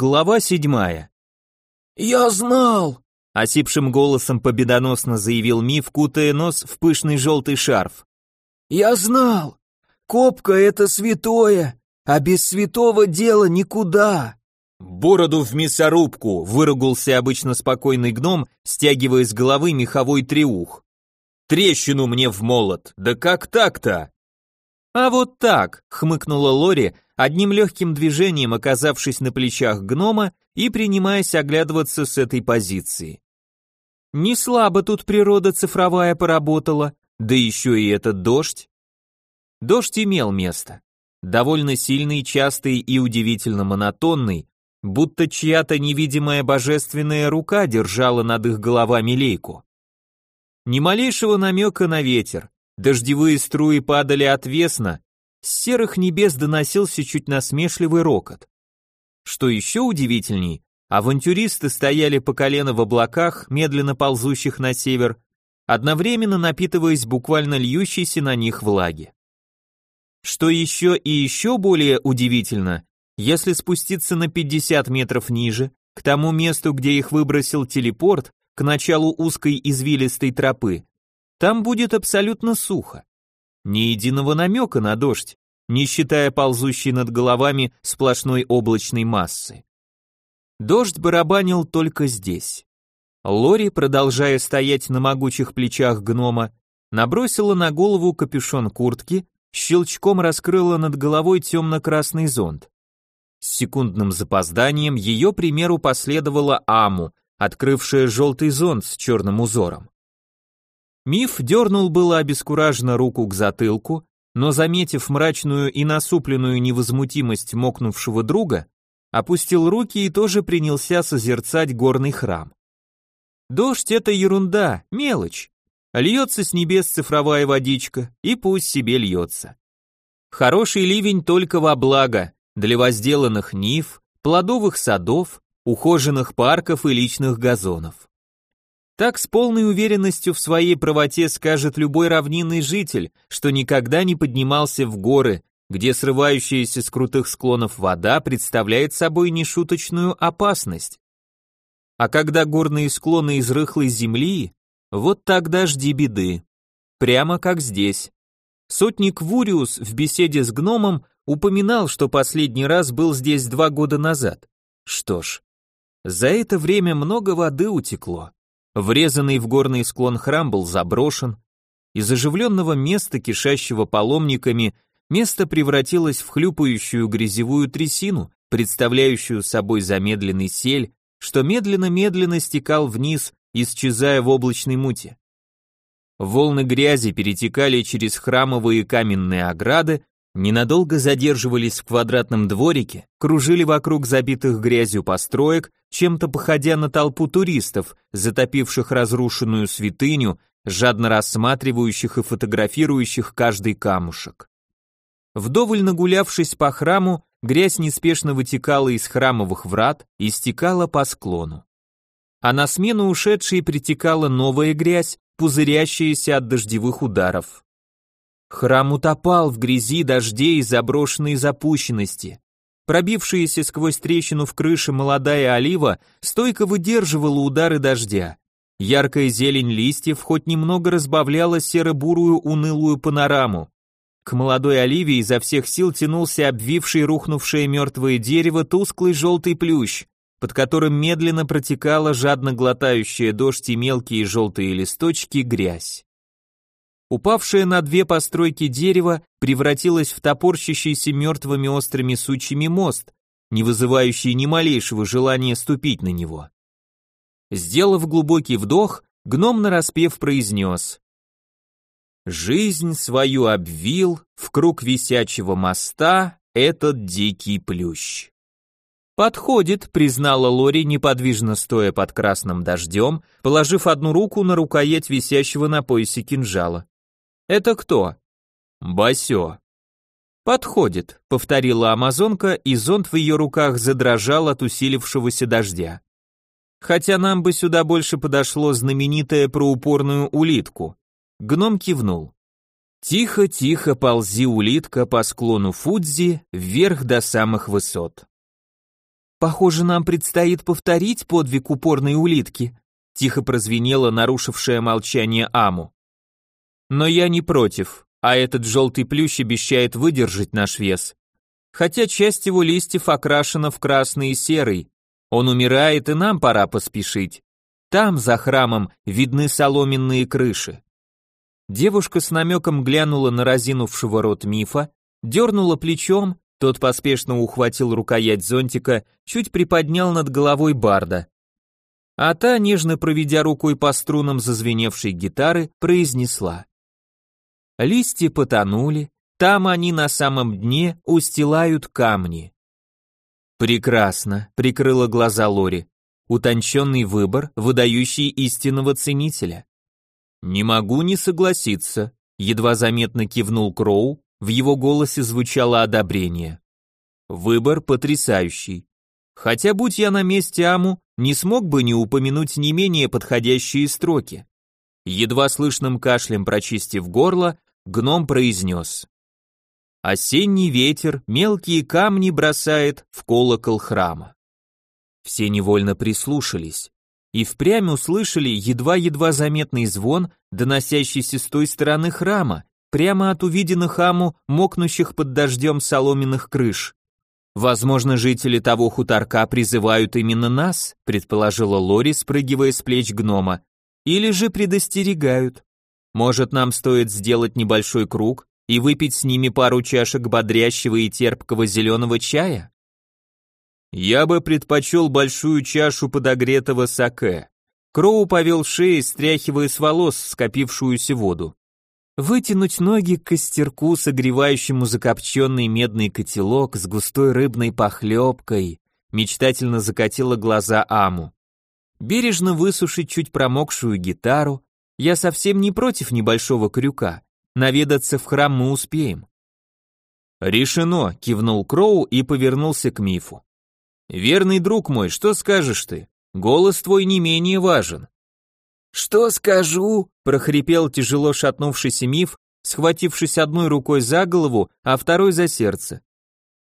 Глава седьмая. «Я знал!» — осипшим голосом победоносно заявил Миф, кутая нос в пышный желтый шарф. «Я знал! Копка — это святое, а без святого дела никуда!» «Бороду в мясорубку!» — выругался обычно спокойный гном, стягивая с головы меховой треух. «Трещину мне в молот! Да как так-то?» «А вот так!» — хмыкнула Лори, одним легким движением оказавшись на плечах гнома и принимаясь оглядываться с этой позиции. Не слабо тут природа цифровая поработала, да еще и этот дождь. Дождь имел место. Довольно сильный, частый и удивительно монотонный, будто чья-то невидимая божественная рука держала над их головами лейку. Ни малейшего намека на ветер, дождевые струи падали отвесно, с серых небес доносился чуть насмешливый рокот. Что еще удивительней, авантюристы стояли по колено в облаках, медленно ползущих на север, одновременно напитываясь буквально льющейся на них влаги. Что еще и еще более удивительно, если спуститься на 50 метров ниже, к тому месту, где их выбросил телепорт, к началу узкой извилистой тропы, там будет абсолютно сухо. Ни единого намека на дождь, не считая ползущей над головами сплошной облачной массы. Дождь барабанил только здесь. Лори, продолжая стоять на могучих плечах гнома, набросила на голову капюшон куртки, щелчком раскрыла над головой темно-красный зонт. С секундным запозданием ее примеру последовала Аму, открывшая желтый зонт с черным узором. Миф дернул было обескураженно руку к затылку, но, заметив мрачную и насупленную невозмутимость мокнувшего друга, опустил руки и тоже принялся созерцать горный храм. Дождь — это ерунда, мелочь. Льется с небес цифровая водичка, и пусть себе льется. Хороший ливень только во благо для возделанных нив, плодовых садов, ухоженных парков и личных газонов. Так с полной уверенностью в своей правоте скажет любой равнинный житель, что никогда не поднимался в горы, где срывающаяся с крутых склонов вода представляет собой нешуточную опасность. А когда горные склоны из рыхлой земли, вот тогда жди беды. Прямо как здесь. Сотник Вуриус в беседе с гномом упоминал, что последний раз был здесь два года назад. Что ж, за это время много воды утекло. Врезанный в горный склон храм был заброшен. Из оживленного места, кишащего паломниками, место превратилось в хлюпающую грязевую трясину, представляющую собой замедленный сель, что медленно-медленно стекал вниз, исчезая в облачной муте. Волны грязи перетекали через храмовые каменные ограды, ненадолго задерживались в квадратном дворике, кружили вокруг забитых грязью построек, чем-то походя на толпу туристов, затопивших разрушенную святыню, жадно рассматривающих и фотографирующих каждый камушек. Вдоволь нагулявшись по храму, грязь неспешно вытекала из храмовых врат и стекала по склону. А на смену ушедшей притекала новая грязь, пузырящаяся от дождевых ударов. Храм утопал в грязи дождей и заброшенной запущенности. Пробившаяся сквозь трещину в крыше молодая олива стойко выдерживала удары дождя. Яркая зелень листьев хоть немного разбавляла серо-бурую унылую панораму. К молодой оливе изо всех сил тянулся обвивший рухнувшее мертвое дерево тусклый желтый плющ, под которым медленно протекала жадно глотающая дождь и мелкие желтые листочки грязь. Упавшее на две постройки дерево превратилось в топорщащийся мертвыми острыми сучьями мост, не вызывающий ни малейшего желания ступить на него. Сделав глубокий вдох, гном нараспев произнес «Жизнь свою обвил в круг висячего моста этот дикий плющ». «Подходит», — признала Лори, неподвижно стоя под красным дождем, положив одну руку на рукоять висящего на поясе кинжала. Это кто? Басё. Подходит, повторила амазонка, и зонт в ее руках задрожал от усилившегося дождя. Хотя нам бы сюда больше подошло знаменитое про упорную улитку. Гном кивнул. Тихо-тихо ползи улитка по склону Фудзи вверх до самых высот. Похоже, нам предстоит повторить подвиг упорной улитки, тихо прозвенело нарушившее молчание Аму. Но я не против, а этот желтый плющ обещает выдержать наш вес. Хотя часть его листьев окрашена в красный и серый. Он умирает, и нам пора поспешить. Там, за храмом, видны соломенные крыши. Девушка с намеком глянула на разинувшего рот мифа, дернула плечом, тот поспешно ухватил рукоять зонтика, чуть приподнял над головой барда. А та, нежно проведя рукой по струнам зазвеневшей гитары, произнесла. Листья потонули, там они на самом дне устилают камни. Прекрасно, прикрыла глаза Лори. Утонченный выбор, выдающий истинного ценителя. Не могу не согласиться, едва заметно кивнул Кроу, в его голосе звучало одобрение. Выбор потрясающий. Хотя, будь я на месте Аму, не смог бы не упомянуть не менее подходящие строки. Едва слышным кашлем прочистив горло, гном произнес. Осенний ветер мелкие камни бросает в колокол храма. Все невольно прислушались и впрямь услышали едва-едва заметный звон, доносящийся с той стороны храма, прямо от увиденных аму, мокнущих под дождем соломенных крыш. Возможно, жители того хуторка призывают именно нас, предположила Лори, спрыгивая с плеч гнома, или же предостерегают. Может, нам стоит сделать небольшой круг и выпить с ними пару чашек бодрящего и терпкого зеленого чая? Я бы предпочел большую чашу подогретого саке. Кроу повел шеей, стряхивая с волос скопившуюся воду. Вытянуть ноги к костерку, согревающему закопченный медный котелок с густой рыбной похлебкой, мечтательно закатила глаза Аму. Бережно высушить чуть промокшую гитару, я совсем не против небольшого крюка, наведаться в храм мы успеем. Решено, кивнул Кроу и повернулся к мифу. Верный друг мой, что скажешь ты? Голос твой не менее важен. Что скажу? прохрипел тяжело шатнувшийся миф, схватившись одной рукой за голову, а второй за сердце.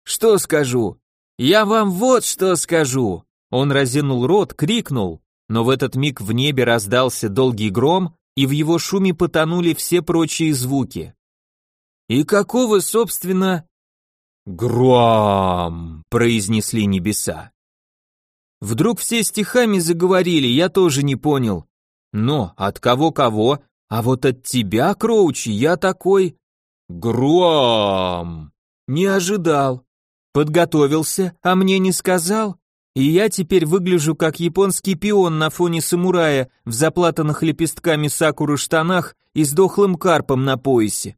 Что скажу? Я вам вот что скажу. Он разинул рот, крикнул, но в этот миг в небе раздался долгий гром, и в его шуме потонули все прочие звуки. И какого, собственно, «Гром!» — произнесли небеса. Вдруг все стихами заговорили, я тоже не понял. Но от кого-кого, а вот от тебя, Кроучи, я такой... Гром! Не ожидал. Подготовился, а мне не сказал. И я теперь выгляжу как японский пион на фоне самурая в заплатанных лепестками сакуры штанах и с дохлым карпом на поясе.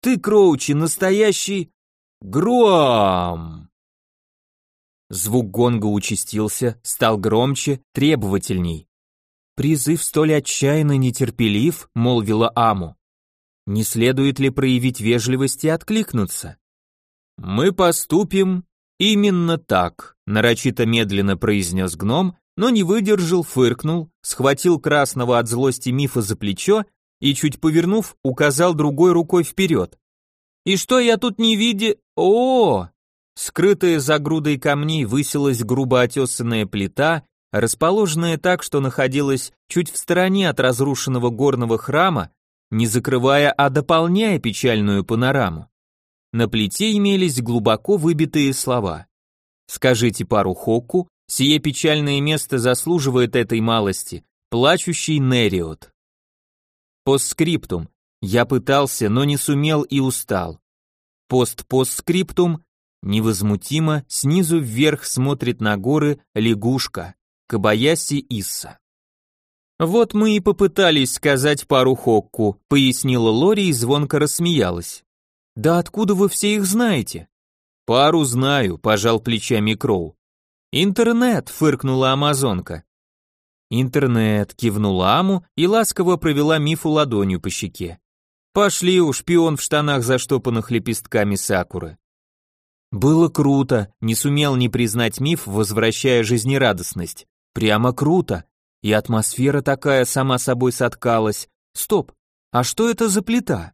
Ты, Кроучи, настоящий... Гром! Звук гонга участился, стал громче, требовательней. Призыв столь отчаянно нетерпелив, молвила Аму. Не следует ли проявить вежливость и откликнуться? Мы поступим именно так, нарочито медленно произнес гном, но не выдержал, фыркнул, схватил красного от злости мифа за плечо и, чуть повернув, указал другой рукой вперед. И что я тут не виде... О! Скрытая за грудой камней высилась грубо отесанная плита, расположенная так, что находилась чуть в стороне от разрушенного горного храма, не закрывая, а дополняя печальную панораму. На плите имелись глубоко выбитые слова. «Скажите пару Хокку, сие печальное место заслуживает этой малости, плачущий Нериот». Постскриптум. Я пытался, но не сумел и устал. Пост-постскриптум невозмутимо снизу вверх смотрит на горы лягушка Кабаяси Исса. Вот мы и попытались сказать пару хокку, пояснила Лори и звонко рассмеялась. Да откуда вы все их знаете? Пару знаю, пожал плечами Кроу. Интернет, фыркнула амазонка. Интернет, кивнула Аму и ласково провела Мифу ладонью по щеке. Пошли уж, шпион в штанах, заштопанных лепестками сакуры. Было круто, не сумел не признать миф, возвращая жизнерадостность. Прямо круто. И атмосфера такая сама собой соткалась. Стоп, а что это за плита?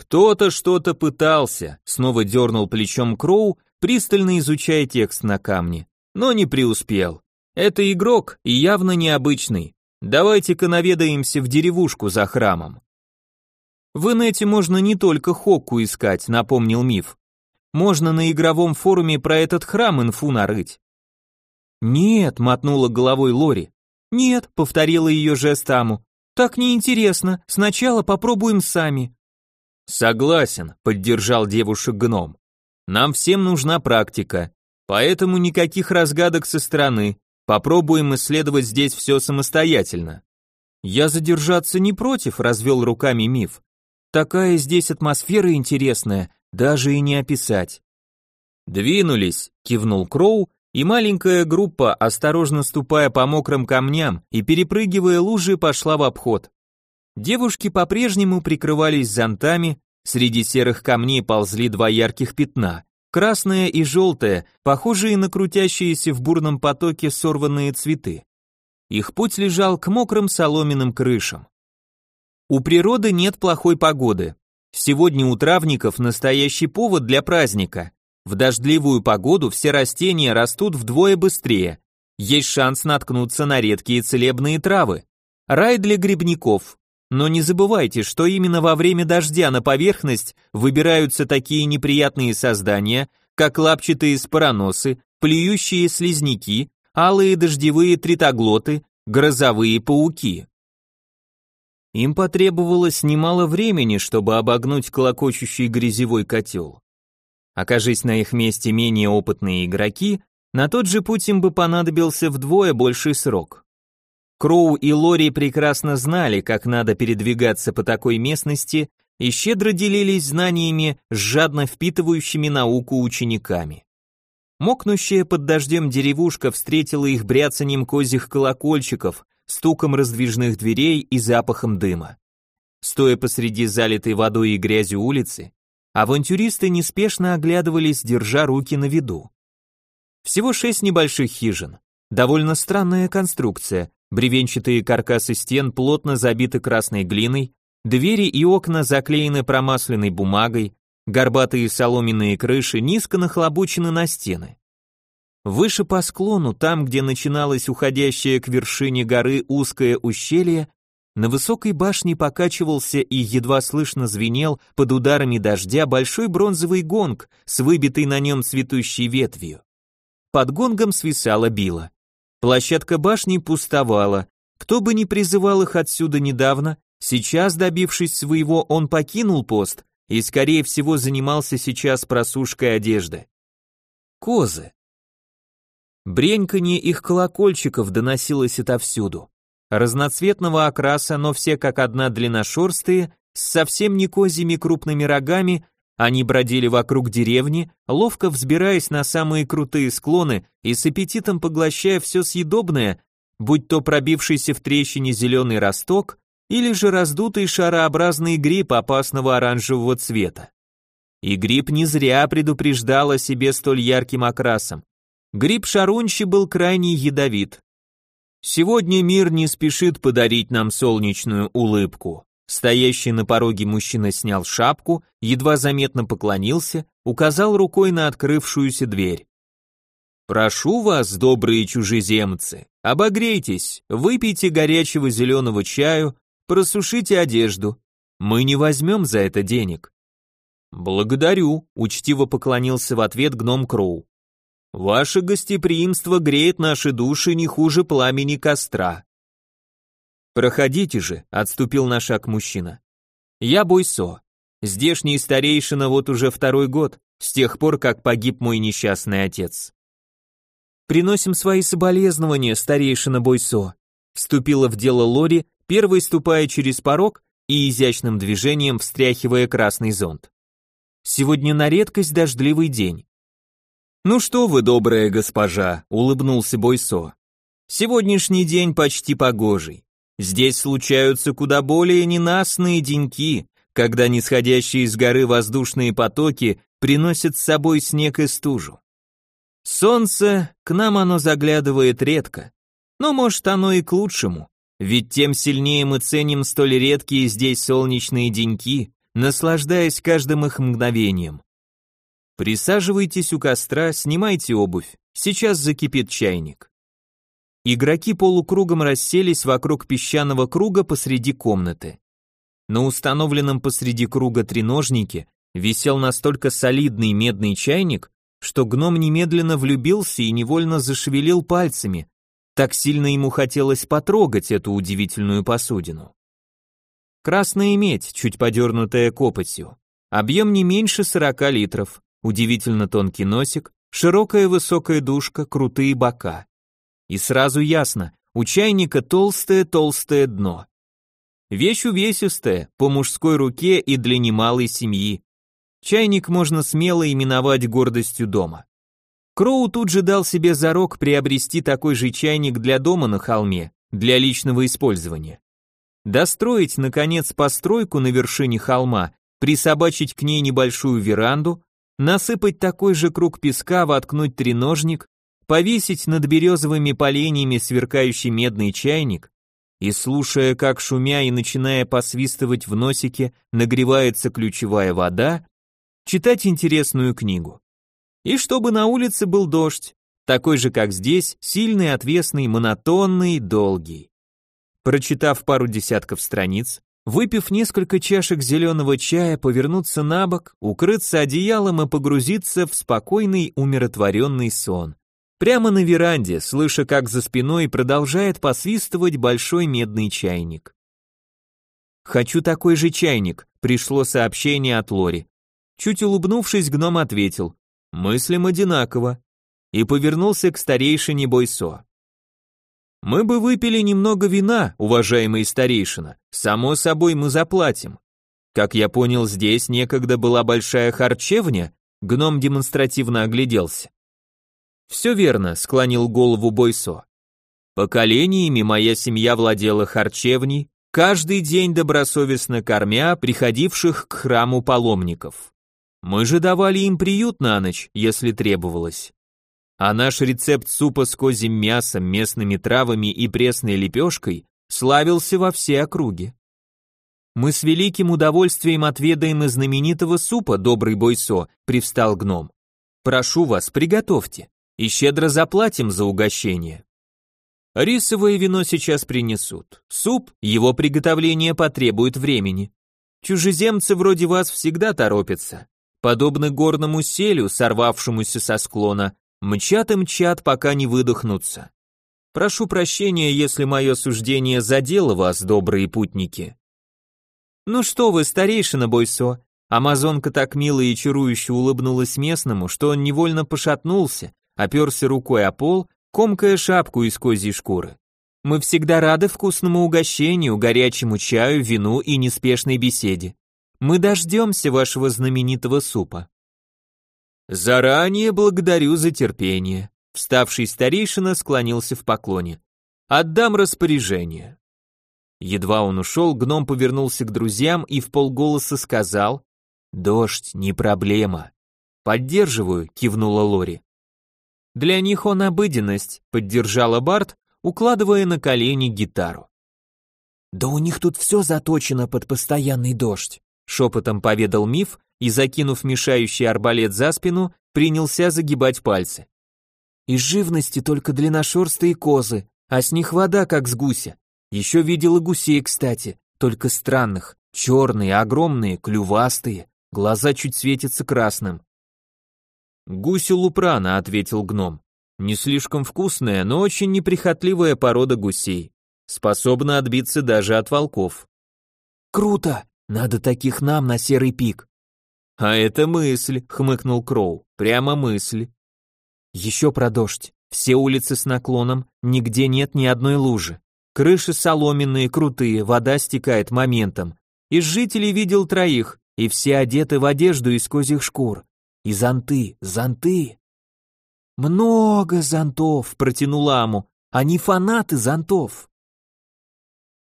Кто-то что-то пытался, снова дернул плечом Кроу, пристально изучая текст на камне. но не преуспел. Это игрок и явно необычный. Давайте-ка наведаемся в деревушку за храмом. В инете можно не только Хокку искать, напомнил миф. Можно на игровом форуме про этот храм инфу нарыть. Нет, мотнула головой Лори. Нет, повторила ее жест Аму. Так неинтересно, сначала попробуем сами. Согласен, поддержал девушек гном. Нам всем нужна практика, поэтому никаких разгадок со стороны. Попробуем исследовать здесь все самостоятельно. Я задержаться не против, развел руками миф. Такая здесь атмосфера интересная, даже и не описать. Двинулись, кивнул Кроу, и маленькая группа, осторожно ступая по мокрым камням и перепрыгивая лужи, пошла в обход. Девушки по-прежнему прикрывались зонтами, среди серых камней ползли два ярких пятна, красное и желтое, похожие на крутящиеся в бурном потоке сорванные цветы. Их путь лежал к мокрым соломенным крышам. У природы нет плохой погоды. Сегодня у травников настоящий повод для праздника. В дождливую погоду все растения растут вдвое быстрее. Есть шанс наткнуться на редкие целебные травы. Рай для грибников. Но не забывайте, что именно во время дождя на поверхность выбираются такие неприятные создания, как лапчатые спороносы, плюющие слизняки, алые дождевые тритоглоты, грозовые пауки. Им потребовалось немало времени, чтобы обогнуть клокочущий грязевой котел. Окажись на их месте менее опытные игроки, на тот же путь им бы понадобился вдвое больший срок. Кроу и Лори прекрасно знали, как надо передвигаться по такой местности и щедро делились знаниями с жадно впитывающими науку учениками. Мокнущая под дождем деревушка встретила их бряцанием козьих колокольчиков, стуком раздвижных дверей и запахом дыма. Стоя посреди залитой водой и грязью улицы, авантюристы неспешно оглядывались, держа руки на виду. Всего шесть небольших хижин. Довольно странная конструкция. Бревенчатые каркасы стен плотно забиты красной глиной, двери и окна заклеены промасленной бумагой, горбатые соломенные крыши низко нахлобучены на стены. Выше по склону, там, где начиналось уходящее к вершине горы узкое ущелье, на высокой башне покачивался и едва слышно звенел под ударами дождя большой бронзовый гонг с выбитой на нем цветущей ветвью. Под гонгом свисала била. Площадка башни пустовала. Кто бы ни призывал их отсюда недавно, сейчас, добившись своего, он покинул пост и, скорее всего, занимался сейчас просушкой одежды. Козы. Бреньканье их колокольчиков доносилось отовсюду. Разноцветного окраса, но все как одна длинношерстые, с совсем не козьими крупными рогами, они бродили вокруг деревни, ловко взбираясь на самые крутые склоны и с аппетитом поглощая все съедобное, будь то пробившийся в трещине зеленый росток или же раздутый шарообразный гриб опасного оранжевого цвета. И гриб не зря предупреждал о себе столь ярким окрасом. Гриб шарунчи был крайне ядовит. Сегодня мир не спешит подарить нам солнечную улыбку. Стоящий на пороге мужчина снял шапку, едва заметно поклонился, указал рукой на открывшуюся дверь. «Прошу вас, добрые чужеземцы, обогрейтесь, выпейте горячего зеленого чаю, просушите одежду. Мы не возьмем за это денег». «Благодарю», — учтиво поклонился в ответ гном Кроу. Ваше гостеприимство греет наши души не хуже пламени костра. Проходите же, отступил на шаг мужчина. Я Бойсо. Здешний старейшина вот уже второй год, с тех пор, как погиб мой несчастный отец. Приносим свои соболезнования, старейшина Бойсо. Вступила в дело Лори, первой ступая через порог и изящным движением встряхивая красный зонт. Сегодня на редкость дождливый день. «Ну что вы, добрая госпожа», — улыбнулся Бойсо. «Сегодняшний день почти погожий. Здесь случаются куда более ненастные деньки, когда нисходящие из горы воздушные потоки приносят с собой снег и стужу. Солнце, к нам оно заглядывает редко, но может оно и к лучшему, ведь тем сильнее мы ценим столь редкие здесь солнечные деньки, наслаждаясь каждым их мгновением. Присаживайтесь у костра, снимайте обувь. Сейчас закипит чайник. Игроки полукругом расселись вокруг песчаного круга посреди комнаты. На установленном посреди круга треножнике висел настолько солидный медный чайник, что гном немедленно влюбился и невольно зашевелил пальцами, так сильно ему хотелось потрогать эту удивительную посудину. Красная медь, чуть подернутая копотью. Объем не меньше 40 литров, удивительно тонкий носик, широкая высокая душка, крутые бока. И сразу ясно, у чайника толстое-толстое дно. Вещь увесистая, по мужской руке и для немалой семьи. Чайник можно смело именовать гордостью дома. Кроу тут же дал себе зарок приобрести такой же чайник для дома на холме, для личного использования. Достроить, наконец, постройку на вершине холма, присобачить к ней небольшую веранду, насыпать такой же круг песка, воткнуть треножник, повесить над березовыми поленьями сверкающий медный чайник и, слушая, как шумя и начиная посвистывать в носике, нагревается ключевая вода, читать интересную книгу. И чтобы на улице был дождь, такой же, как здесь, сильный, отвесный, монотонный, долгий. Прочитав пару десятков страниц, выпив несколько чашек зеленого чая, повернуться на бок, укрыться одеялом и погрузиться в спокойный, умиротворенный сон. Прямо на веранде, слыша, как за спиной продолжает посвистывать большой медный чайник. «Хочу такой же чайник», — пришло сообщение от Лори. Чуть улыбнувшись, гном ответил «Мыслим одинаково» и повернулся к старейшине Бойсо. Мы бы выпили немного вина, уважаемый старейшина. Само собой, мы заплатим. Как я понял, здесь некогда была большая харчевня, гном демонстративно огляделся. Все верно, склонил голову Бойсо. Поколениями моя семья владела харчевней, каждый день добросовестно кормя приходивших к храму паломников. Мы же давали им приют на ночь, если требовалось а наш рецепт супа с козьим мясом, местными травами и пресной лепешкой славился во все округи. Мы с великим удовольствием отведаем из знаменитого супа, добрый бойсо, привстал гном. Прошу вас, приготовьте, и щедро заплатим за угощение. Рисовое вино сейчас принесут. Суп, его приготовление потребует времени. Чужеземцы вроде вас всегда торопятся. Подобно горному селю, сорвавшемуся со склона, Мчат и мчат, пока не выдохнутся. Прошу прощения, если мое суждение задело вас, добрые путники. Ну что вы, старейшина Бойсо, Амазонка так мило и чарующе улыбнулась местному, что он невольно пошатнулся, оперся рукой о пол, комкая шапку из козьей шкуры. Мы всегда рады вкусному угощению, горячему чаю, вину и неспешной беседе. Мы дождемся вашего знаменитого супа. Заранее благодарю за терпение. Вставший старейшина склонился в поклоне. Отдам распоряжение. Едва он ушел, гном повернулся к друзьям и в полголоса сказал: "Дождь не проблема". "Поддерживаю", кивнула Лори. "Для них он обыденность", поддержала Барт, укладывая на колени гитару. "Да у них тут все заточено под постоянный дождь", шепотом поведал Миф, и, закинув мешающий арбалет за спину, принялся загибать пальцы. Из живности только длинношерстые козы, а с них вода, как с гуся. Еще видела гусей, кстати, только странных, черные, огромные, клювастые, глаза чуть светятся красным. «Гусю лупрана», — ответил гном. «Не слишком вкусная, но очень неприхотливая порода гусей. Способна отбиться даже от волков». «Круто! Надо таких нам на серый пик. «А это мысль», — хмыкнул Кроу, — «прямо мысль». «Еще про дождь. Все улицы с наклоном, нигде нет ни одной лужи. Крыши соломенные, крутые, вода стекает моментом. Из жителей видел троих, и все одеты в одежду из козьих шкур. И зонты, зонты». «Много зонтов», — протянул Аму. «Они фанаты зонтов».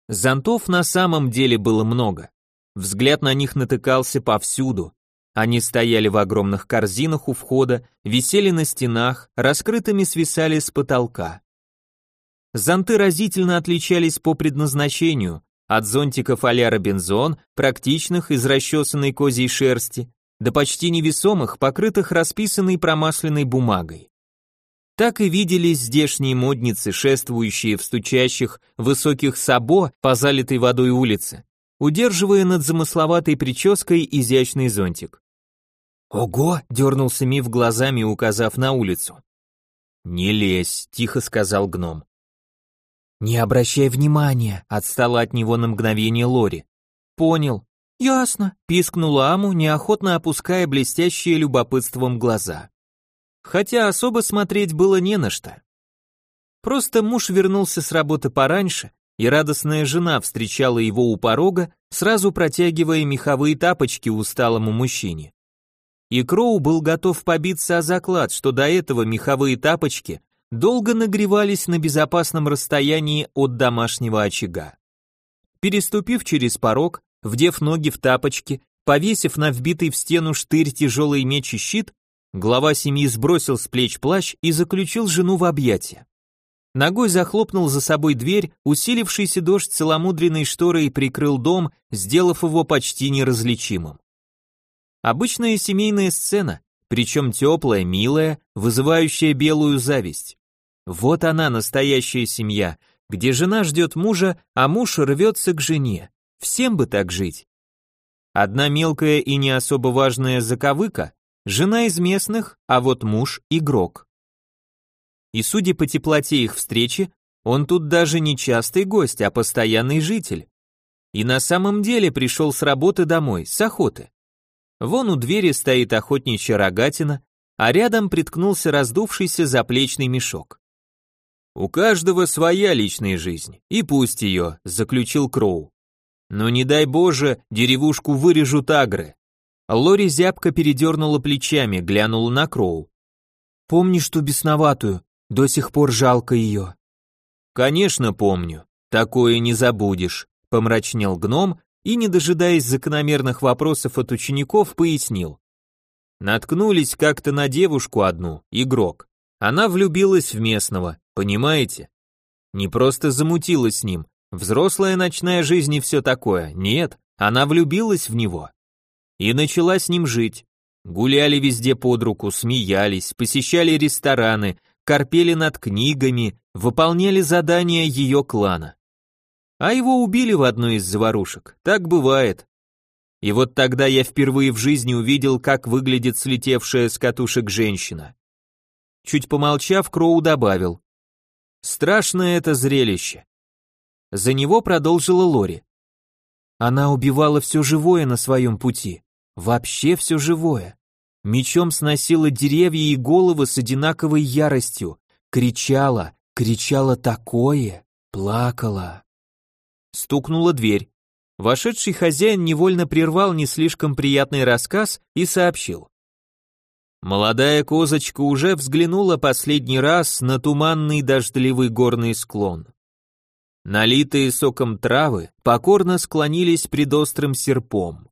Зонтов на самом деле было много. Взгляд на них натыкался повсюду, они стояли в огромных корзинах у входа, висели на стенах, раскрытыми свисали с потолка. Зонты разительно отличались по предназначению, от зонтиков а-ля Робинзон, практичных из расчесанной козьей шерсти, до почти невесомых, покрытых расписанной промасленной бумагой. так и виделись здешние модницы, шествующие в стучащих высоких сабо по залитой водой улице, удерживая над замысловатой прической изящный зонтик. «Ого!» — дернулся Миф глазами, указав на улицу. «Не лезь», — тихо сказал гном. «Не обращай внимания», — отстала от него на мгновение Лори. «Понял». «Ясно», — пискнула Аму, неохотно опуская блестящие любопытством глаза. Хотя особо смотреть было не на что. Просто муж вернулся с работы пораньше, и радостная жена встречала его у порога, сразу протягивая меховые тапочки усталому мужчине. И Кроу был готов побиться о заклад, что до этого меховые тапочки долго нагревались на безопасном расстоянии от домашнего очага. Переступив через порог, вдев ноги в тапочки, повесив на вбитый в стену штырь тяжелый меч и щит, глава семьи сбросил с плеч плащ и заключил жену в объятия. Ногой захлопнул за собой дверь, усилившийся дождь целомудренной шторой прикрыл дом, сделав его почти неразличимым. Обычная семейная сцена, причем теплая, милая, вызывающая белую зависть. Вот она, настоящая семья, где жена ждет мужа, а муж рвется к жене. Всем бы так жить. Одна мелкая и не особо важная заковыка, жена из местных, а вот муж игрок. И судя по теплоте их встречи, он тут даже не частый гость, а постоянный житель. И на самом деле пришел с работы домой, с охоты. Вон у двери стоит охотничья рогатина, а рядом приткнулся раздувшийся заплечный мешок. «У каждого своя личная жизнь, и пусть ее», — заключил Кроу. «Но не дай Боже, деревушку вырежут агры». Лори зябко передернула плечами, глянула на Кроу. «Помнишь ту бесноватую? До сих пор жалко ее». «Конечно помню, такое не забудешь», — помрачнел гном и, не дожидаясь закономерных вопросов от учеников, пояснил. Наткнулись как-то на девушку одну, игрок. Она влюбилась в местного, Понимаете? Не просто замутилась с ним, взрослая ночная жизнь и все такое, нет, она влюбилась в него. И начала с ним жить. Гуляли везде под руку, смеялись, посещали рестораны, корпели над книгами, выполняли задания ее клана. А его убили в одной из заварушек, так бывает. И вот тогда я впервые в жизни увидел, как выглядит слетевшая с катушек женщина. Чуть помолчав, Кроу добавил, Страшное это зрелище. За него продолжила Лори. Она убивала все живое на своем пути. Вообще все живое. Мечом сносила деревья и головы с одинаковой яростью. Кричала, кричала такое, плакала. Стукнула дверь. Вошедший хозяин невольно прервал не слишком приятный рассказ и сообщил. Молодая козочка уже взглянула последний раз на туманный дождливый горный склон. Налитые соком травы покорно склонились пред острым серпом.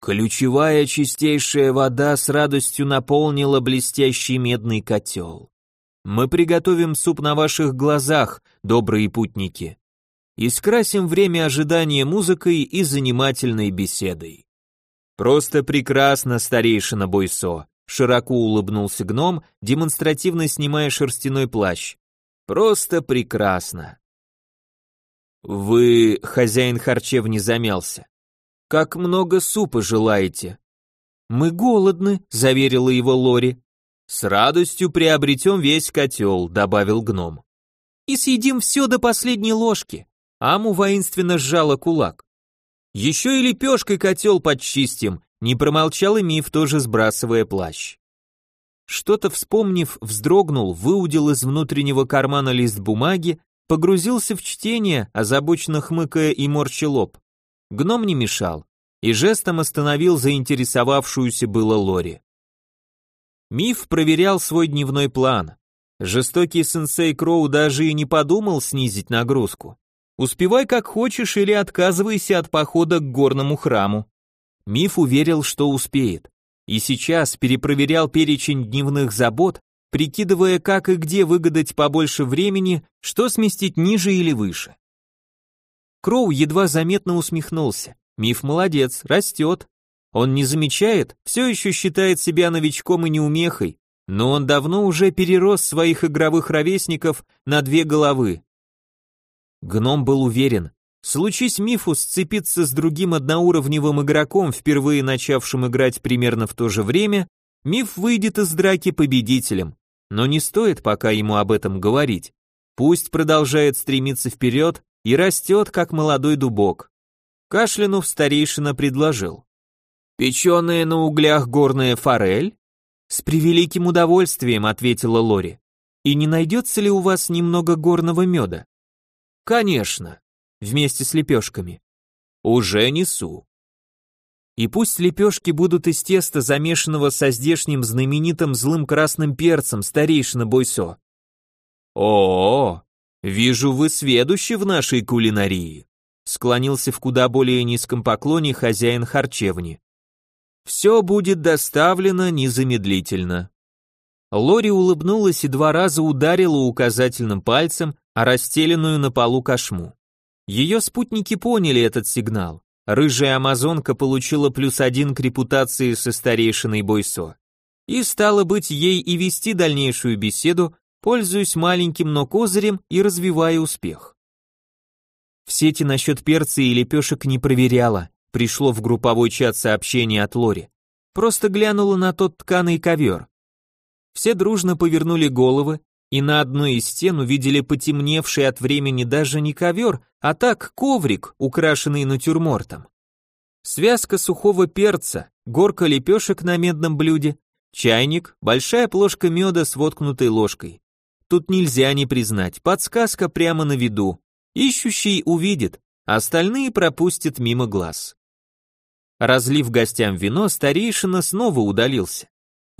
Ключевая чистейшая вода с радостью наполнила блестящий медный котел. Мы приготовим суп на ваших глазах, добрые путники, и скрасим время ожидания музыкой и занимательной беседой. Просто прекрасно, старейшина Бойсо, Широко улыбнулся гном, демонстративно снимая шерстяной плащ. Просто прекрасно. Вы, хозяин харчевни, замялся. Как много супа желаете? Мы голодны, заверила его Лори. С радостью приобретем весь котел, добавил гном. И съедим все до последней ложки. Аму воинственно сжала кулак. Еще и лепешкой котел подчистим, не промолчал и миф, тоже сбрасывая плащ. Что-то вспомнив, вздрогнул, выудил из внутреннего кармана лист бумаги, погрузился в чтение, озабоченно хмыкая и морща лоб. Гном не мешал и жестом остановил заинтересовавшуюся было Лори. Миф проверял свой дневной план. Жестокий сенсей Кроу даже и не подумал снизить нагрузку. Успевай как хочешь или отказывайся от похода к горному храму. Миф уверил, что успеет. И сейчас перепроверял перечень дневных забот, прикидывая, как и где выгадать побольше времени, что сместить ниже или выше. Кроу едва заметно усмехнулся. Миф молодец, растет. Он не замечает, все еще считает себя новичком и неумехой, но он давно уже перерос своих игровых ровесников на две головы. Гном был уверен, случись мифу сцепиться с другим одноуровневым игроком, впервые начавшим играть примерно в то же время, миф выйдет из драки победителем, но не стоит пока ему об этом говорить. Пусть продолжает стремиться вперед и растет, как молодой дубок. Кашлянув старейшина предложил. «Печеная на углях горная форель?» «С превеликим удовольствием», — ответила Лори. «И не найдется ли у вас немного горного меда?» «Конечно», вместе с лепешками. «Уже несу». И пусть лепешки будут из теста, замешанного со здешним знаменитым злым красным перцем, старейшина Бойсо. О, -о, -о вижу, вы сведущи в нашей кулинарии склонился в куда более низком поклоне хозяин харчевни. Все будет доставлено незамедлительно. Лори улыбнулась и два раза ударила указательным пальцем о расстеленную на полу кошму. Ее спутники поняли этот сигнал. Рыжая амазонка получила плюс один к репутации со старейшиной Бойсо. И стало быть ей и вести дальнейшую беседу, пользуясь маленьким, но козырем и развивая успех. В сети насчет перца и лепешек не проверяла, пришло в групповой чат сообщение от Лори. Просто глянула на тот тканый ковер. Все дружно повернули головы, и на одной из стен увидели потемневший от времени даже не ковер, а так коврик, украшенный натюрмортом. Связка сухого перца, горка лепешек на медном блюде, чайник, большая плошка меда с воткнутой ложкой. Тут нельзя не признать, подсказка прямо на виду. Ищущий увидит, остальные пропустят мимо глаз. Разлив гостям вино, старейшина снова удалился.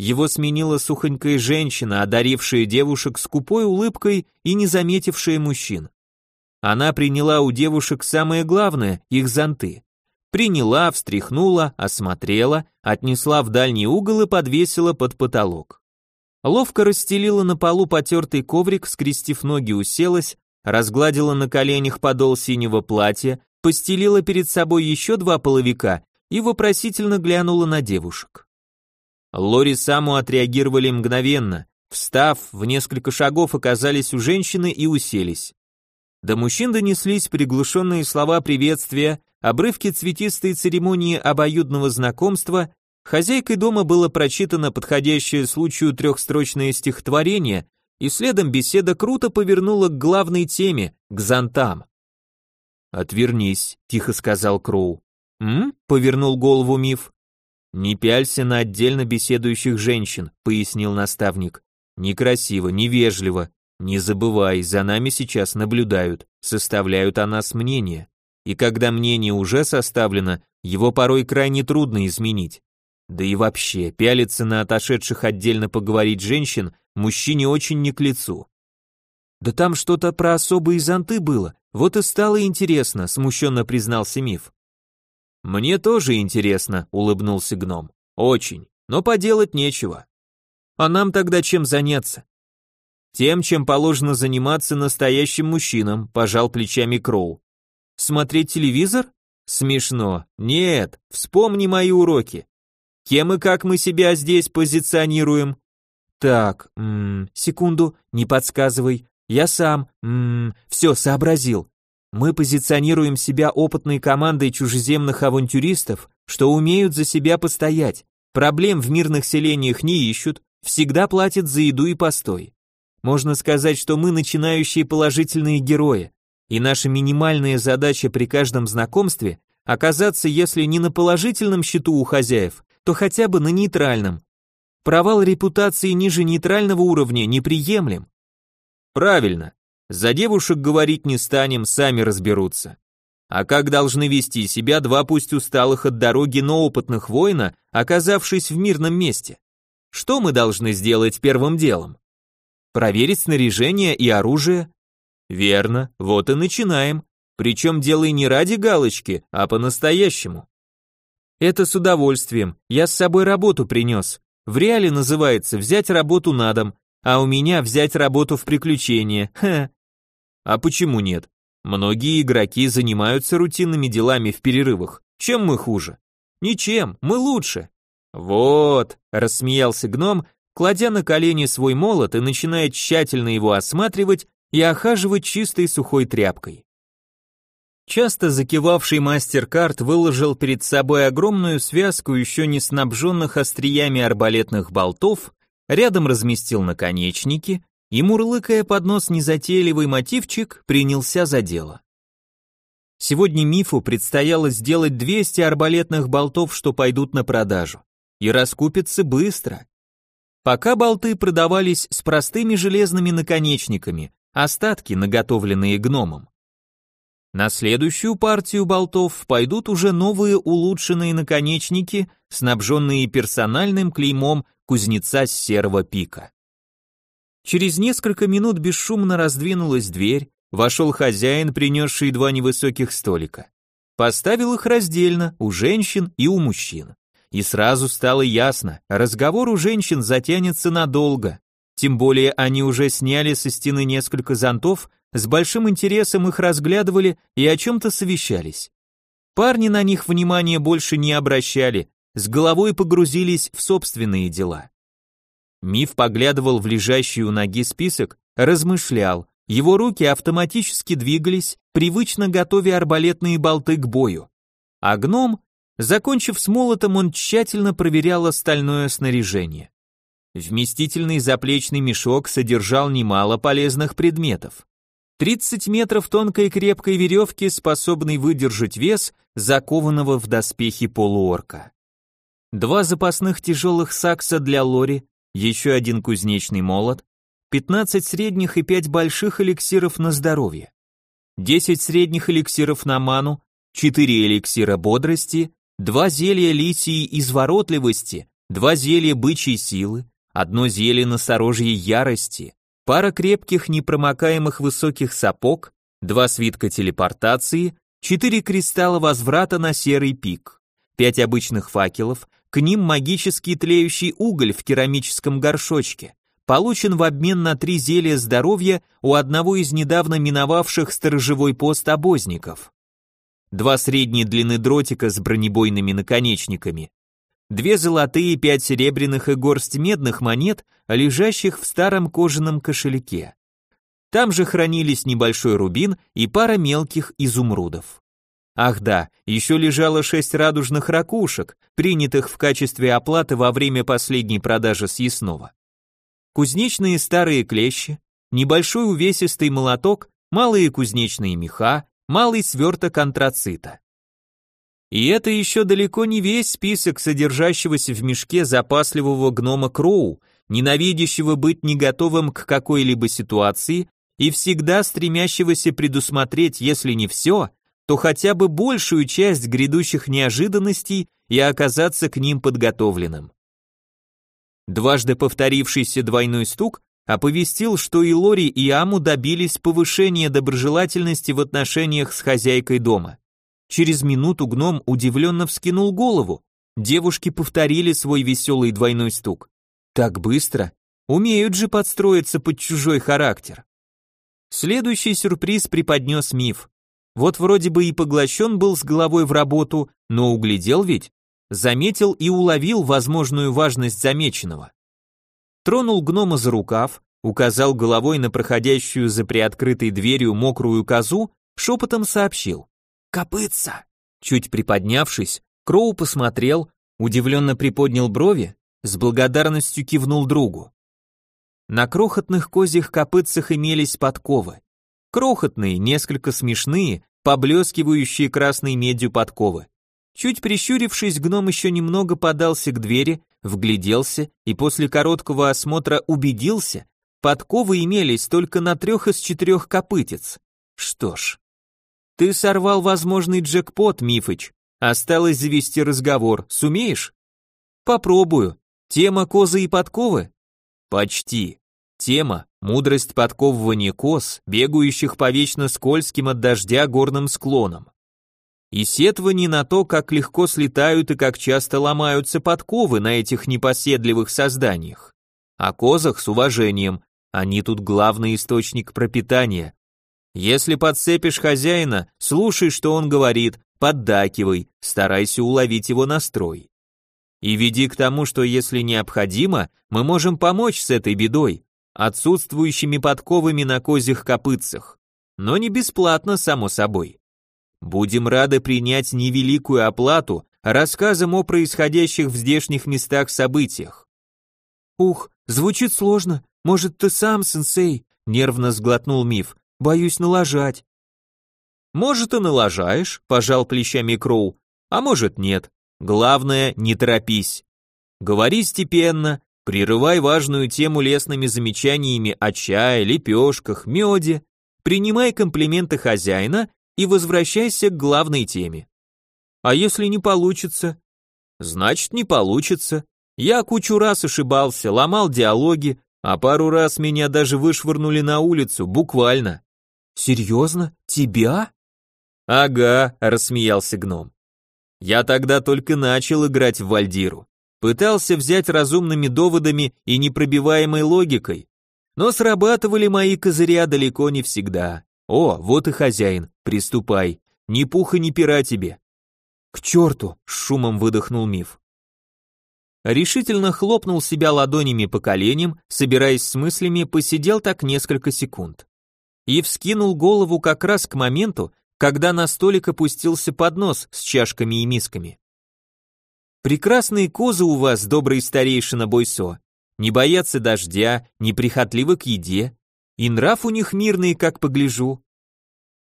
Его сменила сухонькая женщина, одарившая девушек скупой улыбкой и не заметившая мужчин. Она приняла у девушек самое главное, их зонты. Приняла, встряхнула, осмотрела, отнесла в дальний угол и подвесила под потолок. Ловко расстелила на полу потертый коврик, скрестив ноги уселась, разгладила на коленях подол синего платья, постелила перед собой еще два половика и вопросительно глянула на девушек. Лори Саму отреагировали мгновенно, встав, в несколько шагов оказались у женщины и уселись. До мужчин донеслись приглушенные слова приветствия, обрывки цветистой церемонии обоюдного знакомства, хозяйкой дома было прочитано подходящее случаю трехстрочное стихотворение, и следом беседа круто повернула к главной теме, к зонтам. «Отвернись», — тихо сказал Кроу. «М?» — повернул голову Миф. «Не пялься на отдельно беседующих женщин», — пояснил наставник. «Некрасиво, невежливо. Не забывай, за нами сейчас наблюдают, составляют о нас мнение. И когда мнение уже составлено, его порой крайне трудно изменить. Да и вообще, пялиться на отошедших отдельно поговорить женщин мужчине очень не к лицу. Да там что-то про особые зонты было, вот и стало интересно, смущенно признался Миф. Мне тоже интересно, улыбнулся гном. Очень, но поделать нечего. А нам тогда чем заняться? Тем, чем положено заниматься настоящим мужчинам, пожал плечами Кроу. Смотреть телевизор? Смешно. Нет, вспомни мои уроки. Кем и как мы себя здесь позиционируем? Так, м -м, секунду, не подсказывай. Я сам, м -м, все, сообразил. Мы позиционируем себя опытной командой чужеземных авантюристов, что умеют за себя постоять, проблем в мирных селениях не ищут, всегда платят за еду и постой. Можно сказать, что мы начинающие положительные герои, и наша минимальная задача при каждом знакомстве оказаться, если не на положительном счету у хозяев, то хотя бы на нейтральном. Провал репутации ниже нейтрального уровня неприемлем. Правильно. За девушек говорить не станем, сами разберутся. А как должны вести себя два пусть усталых от дороги, но опытных воина, оказавшись в мирном месте? Что мы должны сделать первым делом? Проверить снаряжение и оружие? Верно, вот и начинаем. Причем делай не ради галочки, а по-настоящему. Это с удовольствием. Я с собой работу принес. В реале называется «взять работу на дом», а у меня взять работу в приключения. Ха. А почему нет? Многие игроки занимаются рутинными делами в перерывах. Чем мы хуже? Ничем, мы лучше. Вот, рассмеялся гном, кладя на колени свой молот и начиная тщательно его осматривать и охаживать чистой сухой тряпкой. Часто закивавший мастер-карт выложил перед собой огромную связку еще не снабженных остриями арбалетных болтов, рядом разместил наконечники и, мурлыкая под нос незатейливый мотивчик, принялся за дело. Сегодня Мифу предстояло сделать 200 арбалетных болтов, что пойдут на продажу, и раскупятся быстро. Пока болты продавались с простыми железными наконечниками, остатки, наготовленные гномом. На следующую партию болтов пойдут уже новые улучшенные наконечники, снабженные персональным клеймом кузнеца с серого пика. Через несколько минут бесшумно раздвинулась дверь, вошел хозяин, принесший два невысоких столика. Поставил их раздельно, у женщин и у мужчин. И сразу стало ясно, разговор у женщин затянется надолго. Тем более они уже сняли со стены несколько зонтов, с большим интересом их разглядывали и о чем-то совещались. Парни на них внимания больше не обращали, с головой погрузились в собственные дела. Миф поглядывал в лежащий у ноги список, размышлял, его руки автоматически двигались, привычно готовя арбалетные болты к бою. А гном, закончив с молотом, он тщательно проверял остальное снаряжение. Вместительный заплечный мешок содержал немало полезных предметов. 30 метров тонкой крепкой веревки, способной выдержать вес закованного в доспехи полуорка. Два запасных тяжелых сакса для лори, еще один кузнечный молот, 15 средних и 5 больших эликсиров на здоровье, 10 средних эликсиров на ману, 4 эликсира бодрости, 2 зелья литии изворотливости, 2 зелья бычьей силы, одно зелье носорожьей ярости, пара крепких непромокаемых высоких сапог, два свитка телепортации, четыре кристалла возврата на серый пик, пять обычных факелов, к ним магический тлеющий уголь в керамическом горшочке, получен в обмен на три зелья здоровья у одного из недавно миновавших сторожевой пост обозников. Два средней длины дротика с бронебойными наконечниками, две золотые, пять серебряных и горсть медных монет, лежащих в старом кожаном кошельке. Там же хранились небольшой рубин и пара мелких изумрудов. Ах да, еще лежало шесть радужных ракушек, принятых в качестве оплаты во время последней продажи съестного. Кузнечные старые клещи, небольшой увесистый молоток, малые кузнечные меха, малый сверток антрацита. И это еще далеко не весь список содержащегося в мешке запасливого гнома Кроу, ненавидящего быть не готовым к какой-либо ситуации и всегда стремящегося предусмотреть, если не все, то хотя бы большую часть грядущих неожиданностей и оказаться к ним подготовленным. Дважды повторившийся двойной стук оповестил, что и Лори, и Аму добились повышения доброжелательности в отношениях с хозяйкой дома. Через минуту гном удивленно вскинул голову. Девушки повторили свой веселый двойной стук. Так быстро? Умеют же подстроиться под чужой характер. Следующий сюрприз преподнес миф. Вот вроде бы и поглощен был с головой в работу, но углядел ведь, заметил и уловил возможную важность замеченного. Тронул гнома за рукав, указал головой на проходящую за приоткрытой дверью мокрую козу, шепотом сообщил. Копытца!» Чуть приподнявшись, Кроу посмотрел, удивленно приподнял брови, с благодарностью кивнул другу. На крохотных козьих копытцах имелись подковы. Крохотные, несколько смешные, поблескивающие красной медью подковы. Чуть прищурившись, гном еще немного подался к двери, вгляделся и после короткого осмотра убедился, подковы имелись только на трех из четырех копытец. Что ж, ты сорвал возможный джекпот, Мифыч. Осталось завести разговор. Сумеешь? Попробую. Тема козы и подковы? Почти. Тема мудрость подковывания коз, бегающих по вечно скользким от дождя горным склонам. И сетвани на то, как легко слетают и как часто ломаются подковы на этих непоседливых созданиях. О козах с уважением, они тут главный источник пропитания, если подцепишь хозяина, слушай, что он говорит, поддакивай, старайся уловить его настрой. И веди к тому, что если необходимо, мы можем помочь с этой бедой, отсутствующими подковами на козьих копытцах. Но не бесплатно, само собой. Будем рады принять невеликую оплату рассказом о происходящих в здешних местах событиях. Ух, звучит сложно. Может, ты сам, сенсей? Нервно сглотнул Миф. Боюсь налажать. Может, и налажаешь, пожал плечами Кроу. А может, нет. Главное, не торопись. Говори степенно, прерывай важную тему лесными замечаниями о чае, лепешках, меде, принимай комплименты хозяина и возвращайся к главной теме. А если не получится? Значит, не получится. Я кучу раз ошибался, ломал диалоги, а пару раз меня даже вышвырнули на улицу, буквально. Серьезно? Тебя? Ага, рассмеялся гном. Я тогда только начал играть в Вальдиру. Пытался взять разумными доводами и непробиваемой логикой. Но срабатывали мои козыря далеко не всегда. О, вот и хозяин, приступай. Ни пуха, ни пера тебе. К черту, с шумом выдохнул миф. Решительно хлопнул себя ладонями по коленям, собираясь с мыслями, посидел так несколько секунд. И вскинул голову как раз к моменту, когда на столик опустился поднос с чашками и мисками. Прекрасные козы у вас, добрый старейшина Бойсо. Не боятся дождя, не прихотливы к еде, и нрав у них мирный, как погляжу.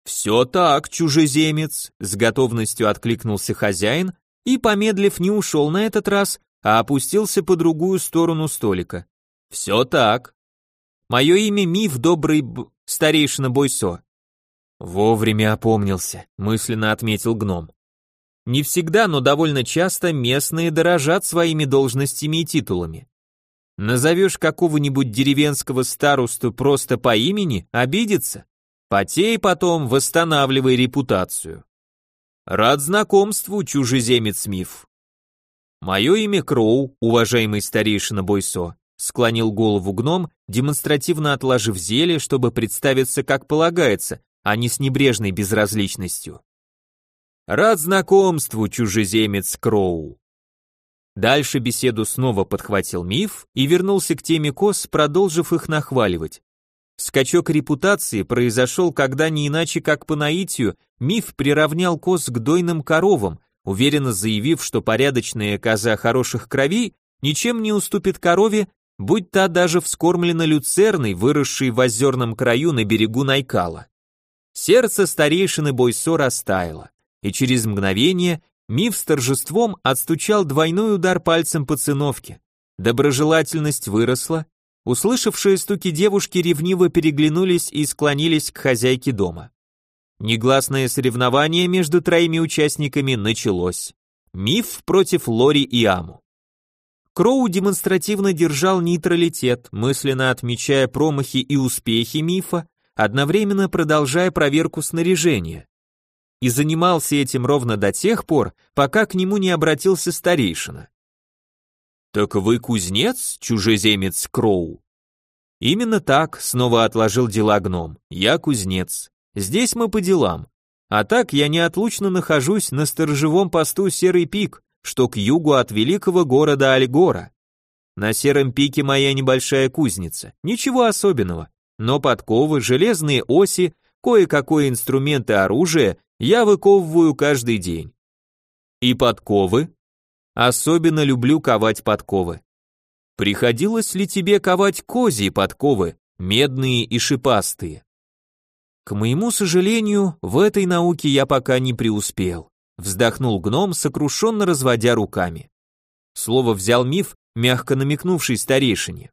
Все так, чужеземец, с готовностью откликнулся хозяин и, помедлив, не ушел на этот раз, а опустился по другую сторону столика. «Все так. Мое имя Миф Добрый Б... Старейшина Бойсо». Вовремя опомнился, мысленно отметил гном. Не всегда, но довольно часто местные дорожат своими должностями и титулами. Назовешь какого-нибудь деревенского старосту просто по имени, обидится. Потей потом, восстанавливай репутацию. Рад знакомству, чужеземец Миф. «Мое имя Кроу, уважаемый старейшина Бойсо», склонил голову гном, демонстративно отложив зелье, чтобы представиться как полагается, а не с небрежной безразличностью. «Рад знакомству, чужеземец Кроу». Дальше беседу снова подхватил миф и вернулся к теме коз, продолжив их нахваливать. Скачок репутации произошел, когда не иначе как по наитию миф приравнял коз к дойным коровам, уверенно заявив, что порядочная коза хороших кровей ничем не уступит корове, будь та даже вскормлена люцерной, выросшей в озерном краю на берегу Найкала. Сердце старейшины Бойсо растаяло, и через мгновение Миф с торжеством отстучал двойной удар пальцем по циновке. Доброжелательность выросла, услышавшие стуки девушки ревниво переглянулись и склонились к хозяйке дома. Негласное соревнование между троими участниками началось. Миф против Лори и Аму. Кроу демонстративно держал нейтралитет, мысленно отмечая промахи и успехи мифа, одновременно продолжая проверку снаряжения. И занимался этим ровно до тех пор, пока к нему не обратился старейшина. «Так вы кузнец, чужеземец Кроу?» «Именно так», — снова отложил дела гном, — «я кузнец. Здесь мы по делам. А так я неотлучно нахожусь на сторожевом посту Серый Пик, что к югу от великого города Альгора. На Сером Пике моя небольшая кузница. Ничего особенного. Но подковы, железные оси, кое-какой инструмент и оружие я выковываю каждый день. И подковы? Особенно люблю ковать подковы. Приходилось ли тебе ковать козьи подковы, медные и шипастые? К моему сожалению, в этой науке я пока не преуспел, вздохнул гном, сокрушенно разводя руками. Слово взял миф, мягко намекнувший старейшине.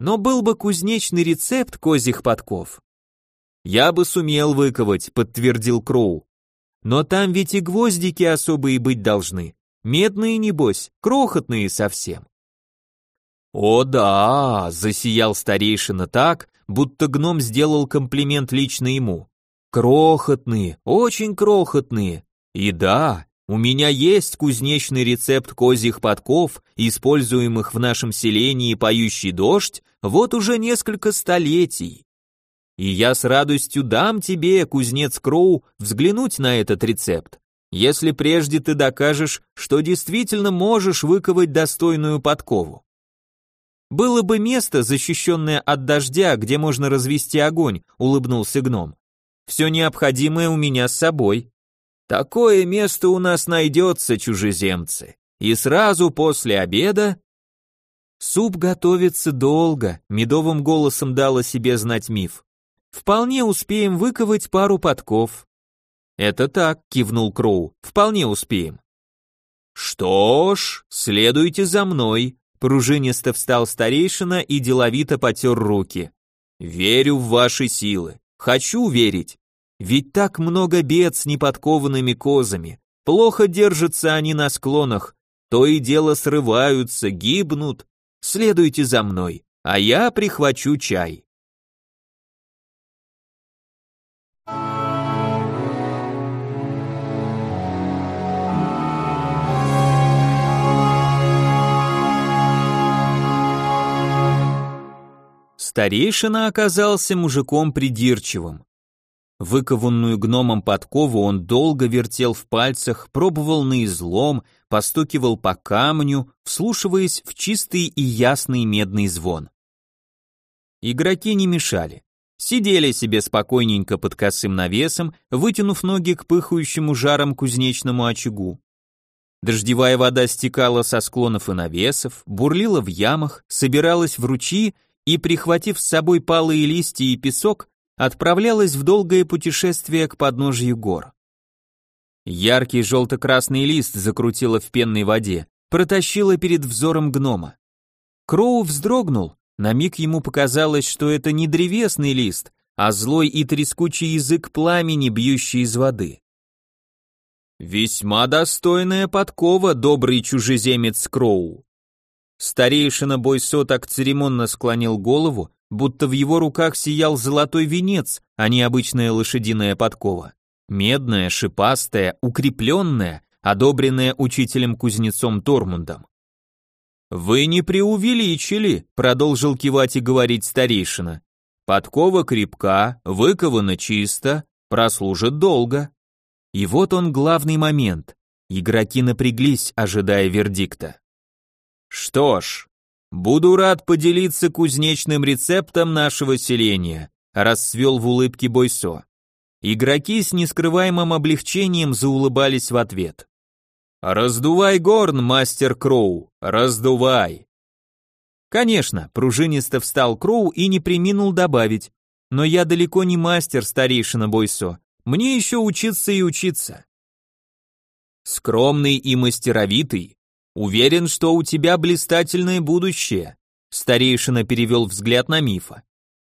Но был бы кузнечный рецепт козьих подков. Я бы сумел выковать, подтвердил Кроу. Но там ведь и гвоздики особые быть должны. Медные, небось, крохотные совсем. «О да!» — засиял старейшина так, будто гном сделал комплимент лично ему. «Крохотные, очень крохотные. И да, у меня есть кузнечный рецепт козьих подков, используемых в нашем селении поющий дождь, вот уже несколько столетий. И я с радостью дам тебе, кузнец Кроу, взглянуть на этот рецепт. если прежде ты докажешь, что действительно можешь выковать достойную подкову. Было бы место, защищенное от дождя, где можно развести огонь, улыбнулся гном. Все необходимое у меня с собой. Такое место у нас найдется, чужеземцы. И сразу после обеда... Суп готовится долго, медовым голосом дал о себе знать миф. Вполне успеем выковать пару подков. Это так, кивнул Кроу, вполне успеем. Что ж, следуйте за мной, пружинисто встал старейшина и деловито потер руки. Верю в ваши силы, хочу верить. Ведь так много бед с неподкованными козами, плохо держатся они на склонах, то и дело срываются, гибнут. Следуйте за мной, а я прихвачу чай. Старейшина оказался мужиком придирчивым. Выкованную гномом подкову он долго вертел в пальцах, пробовал на излом, постукивал по камню, вслушиваясь в чистый и ясный медный звон. Игроки не мешали. Сидели себе спокойненько под косым навесом, вытянув ноги к пыхающему жаром кузнечному очагу. Дождевая вода стекала со склонов и навесов, бурлила в ямах, собиралась в ручьи и, прихватив с собой палые листья и песок, отправлялась в долгое путешествие к подножью гор. Яркий желто-красный лист закрутила в пенной воде, протащила перед взором гнома. Кроу вздрогнул, на миг ему показалось, что это не древесный лист, а злой и трескучий язык пламени, бьющий из воды. «Весьма достойная подкова, добрый чужеземец Кроу», Старейшина Бойсо так церемонно склонил голову, будто в его руках сиял золотой венец, а не обычная лошадиная подкова. Медная, шипастая, укрепленная, одобренная учителем-кузнецом Тормундом. «Вы не преувеличили», — продолжил кивать и говорить старейшина. «Подкова крепка, выкована чисто, прослужит долго». И вот он главный момент. Игроки напряглись, ожидая вердикта. Что ж, буду рад поделиться кузнечным рецептом нашего селения, расцвел в улыбке Бойсо. Игроки с нескрываемым облегчением заулыбались в ответ. «Раздувай горн, мастер Кроу, раздувай!» Конечно, пружинисто встал Кроу и не приминул добавить, но я далеко не мастер, старейшина Бойсо, мне еще учиться и учиться. Скромный и мастеровитый, Уверен, что у тебя блистательное будущее. Старейшина перевел взгляд на мифа.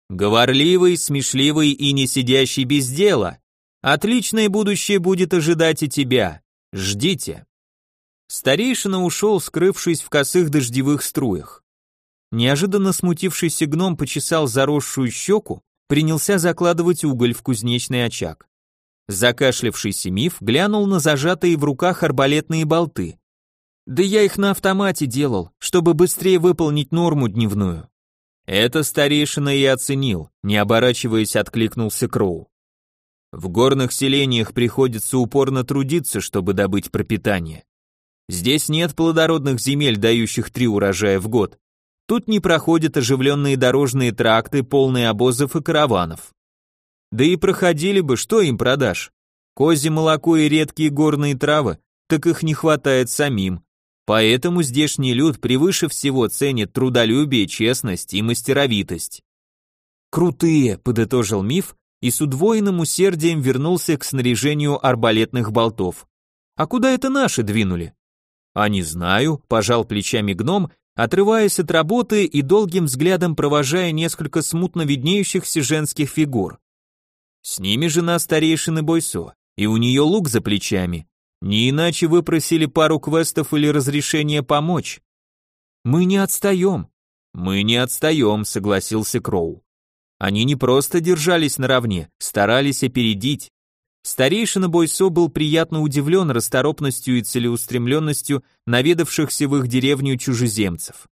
Говорливый, смешливый и не сидящий без дела. Отличное будущее будет ожидать и тебя. Ждите. Старейшина ушел, скрывшись в косых дождевых струях. Неожиданно смутившийся гном почесал заросшую щеку, принялся закладывать уголь в кузнечный очаг. Закашлявшийся миф глянул на зажатые в руках арбалетные болты. Да я их на автомате делал, чтобы быстрее выполнить норму дневную. Это старейшина и оценил, не оборачиваясь, откликнулся Кроу. В горных селениях приходится упорно трудиться, чтобы добыть пропитание. Здесь нет плодородных земель, дающих три урожая в год. Тут не проходят оживленные дорожные тракты, полные обозов и караванов. Да и проходили бы, что им продашь? Козье молоко и редкие горные травы, так их не хватает самим, Поэтому здешний люд превыше всего ценит трудолюбие, честность и мастеровитость. «Крутые», — подытожил миф и с удвоенным усердием вернулся к снаряжению арбалетных болтов. «А куда это наши двинули?» «А не знаю», — пожал плечами гном, отрываясь от работы и долгим взглядом провожая несколько смутно виднеющихся женских фигур. С ними жена старейшины Бойсо, и у нее лук за плечами, не иначе вы просили пару квестов или разрешение помочь. Мы не отстаем. Мы не отстаем, согласился Кроу. Они не просто держались наравне, старались опередить. Старейшина Бойсо был приятно удивлен расторопностью и целеустремленностью наведавшихся в их деревню чужеземцев.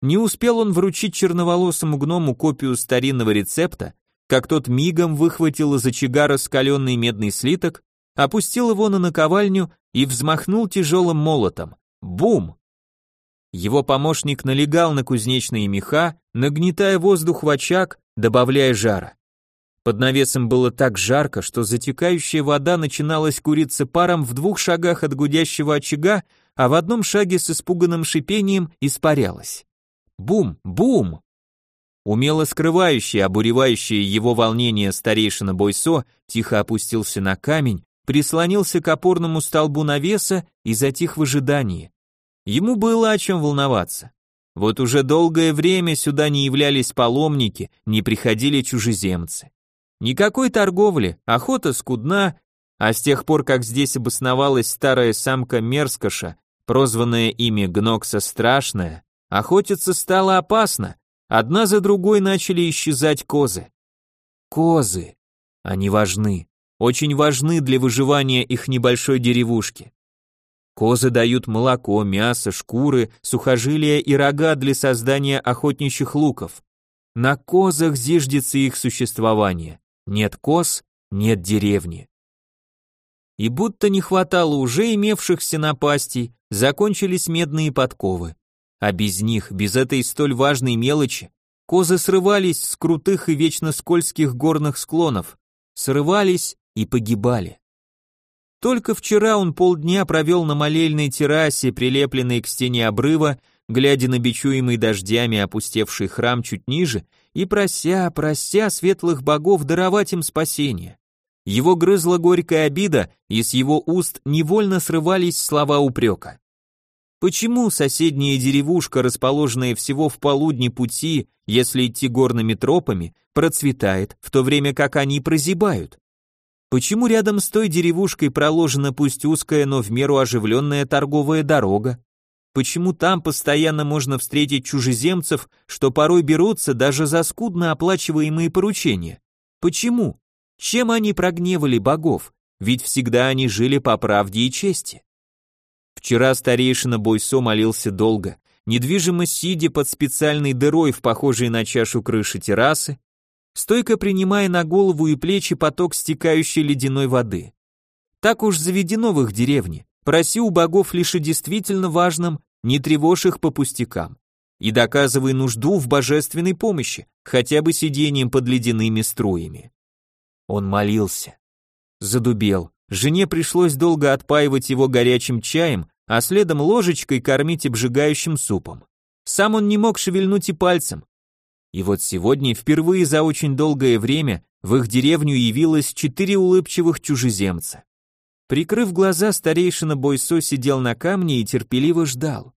Не успел он вручить черноволосому гному копию старинного рецепта, как тот мигом выхватил из очага раскаленный медный слиток опустил его на наковальню и взмахнул тяжелым молотом. Бум! Его помощник налегал на кузнечные меха, нагнетая воздух в очаг, добавляя жара. Под навесом было так жарко, что затекающая вода начиналась куриться паром в двух шагах от гудящего очага, а в одном шаге с испуганным шипением испарялась. Бум, бум! Умело скрывающий, обуревающий его волнение старейшина Бойсо тихо опустился на камень, прислонился к опорному столбу навеса и затих в ожидании. Ему было о чем волноваться. Вот уже долгое время сюда не являлись паломники, не приходили чужеземцы. Никакой торговли, охота скудна, а с тех пор, как здесь обосновалась старая самка Мерскоша, прозванная ими Гнокса Страшная, охотиться стало опасно, одна за другой начали исчезать козы. Козы. Они важны, очень важны для выживания их небольшой деревушки. Козы дают молоко, мясо, шкуры, сухожилия и рога для создания охотничьих луков. На козах зиждется их существование. Нет коз, нет деревни. И будто не хватало уже имевшихся напастей, закончились медные подковы. А без них, без этой столь важной мелочи, козы срывались с крутых и вечно скользких горных склонов, срывались и погибали. Только вчера он полдня провел на молельной террасе, прилепленной к стене обрыва, глядя на бичуемый дождями опустевший храм чуть ниже и прося, прося светлых богов даровать им спасение. Его грызла горькая обида, и с его уст невольно срывались слова упрека. Почему соседняя деревушка, расположенная всего в полудне пути, если идти горными тропами, процветает, в то время как они прозябают? Почему рядом с той деревушкой проложена пусть узкая, но в меру оживленная торговая дорога? Почему там постоянно можно встретить чужеземцев, что порой берутся даже за скудно оплачиваемые поручения? Почему? Чем они прогневали богов? Ведь всегда они жили по правде и чести. Вчера старейшина Бойсо молился долго, недвижимо сидя под специальной дырой в похожей на чашу крыши террасы, стойко принимая на голову и плечи поток стекающей ледяной воды. Так уж заведено в их деревне. Проси у богов лишь о действительно важном, не тревожь их по пустякам. И доказывай нужду в божественной помощи, хотя бы сидением под ледяными струями. Он молился. Задубел. Жене пришлось долго отпаивать его горячим чаем, а следом ложечкой кормить обжигающим супом. Сам он не мог шевельнуть и пальцем. И вот сегодня впервые за очень долгое время в их деревню явилось четыре улыбчивых чужеземца. Прикрыв глаза, старейшина Бойсо сидел на камне и терпеливо ждал.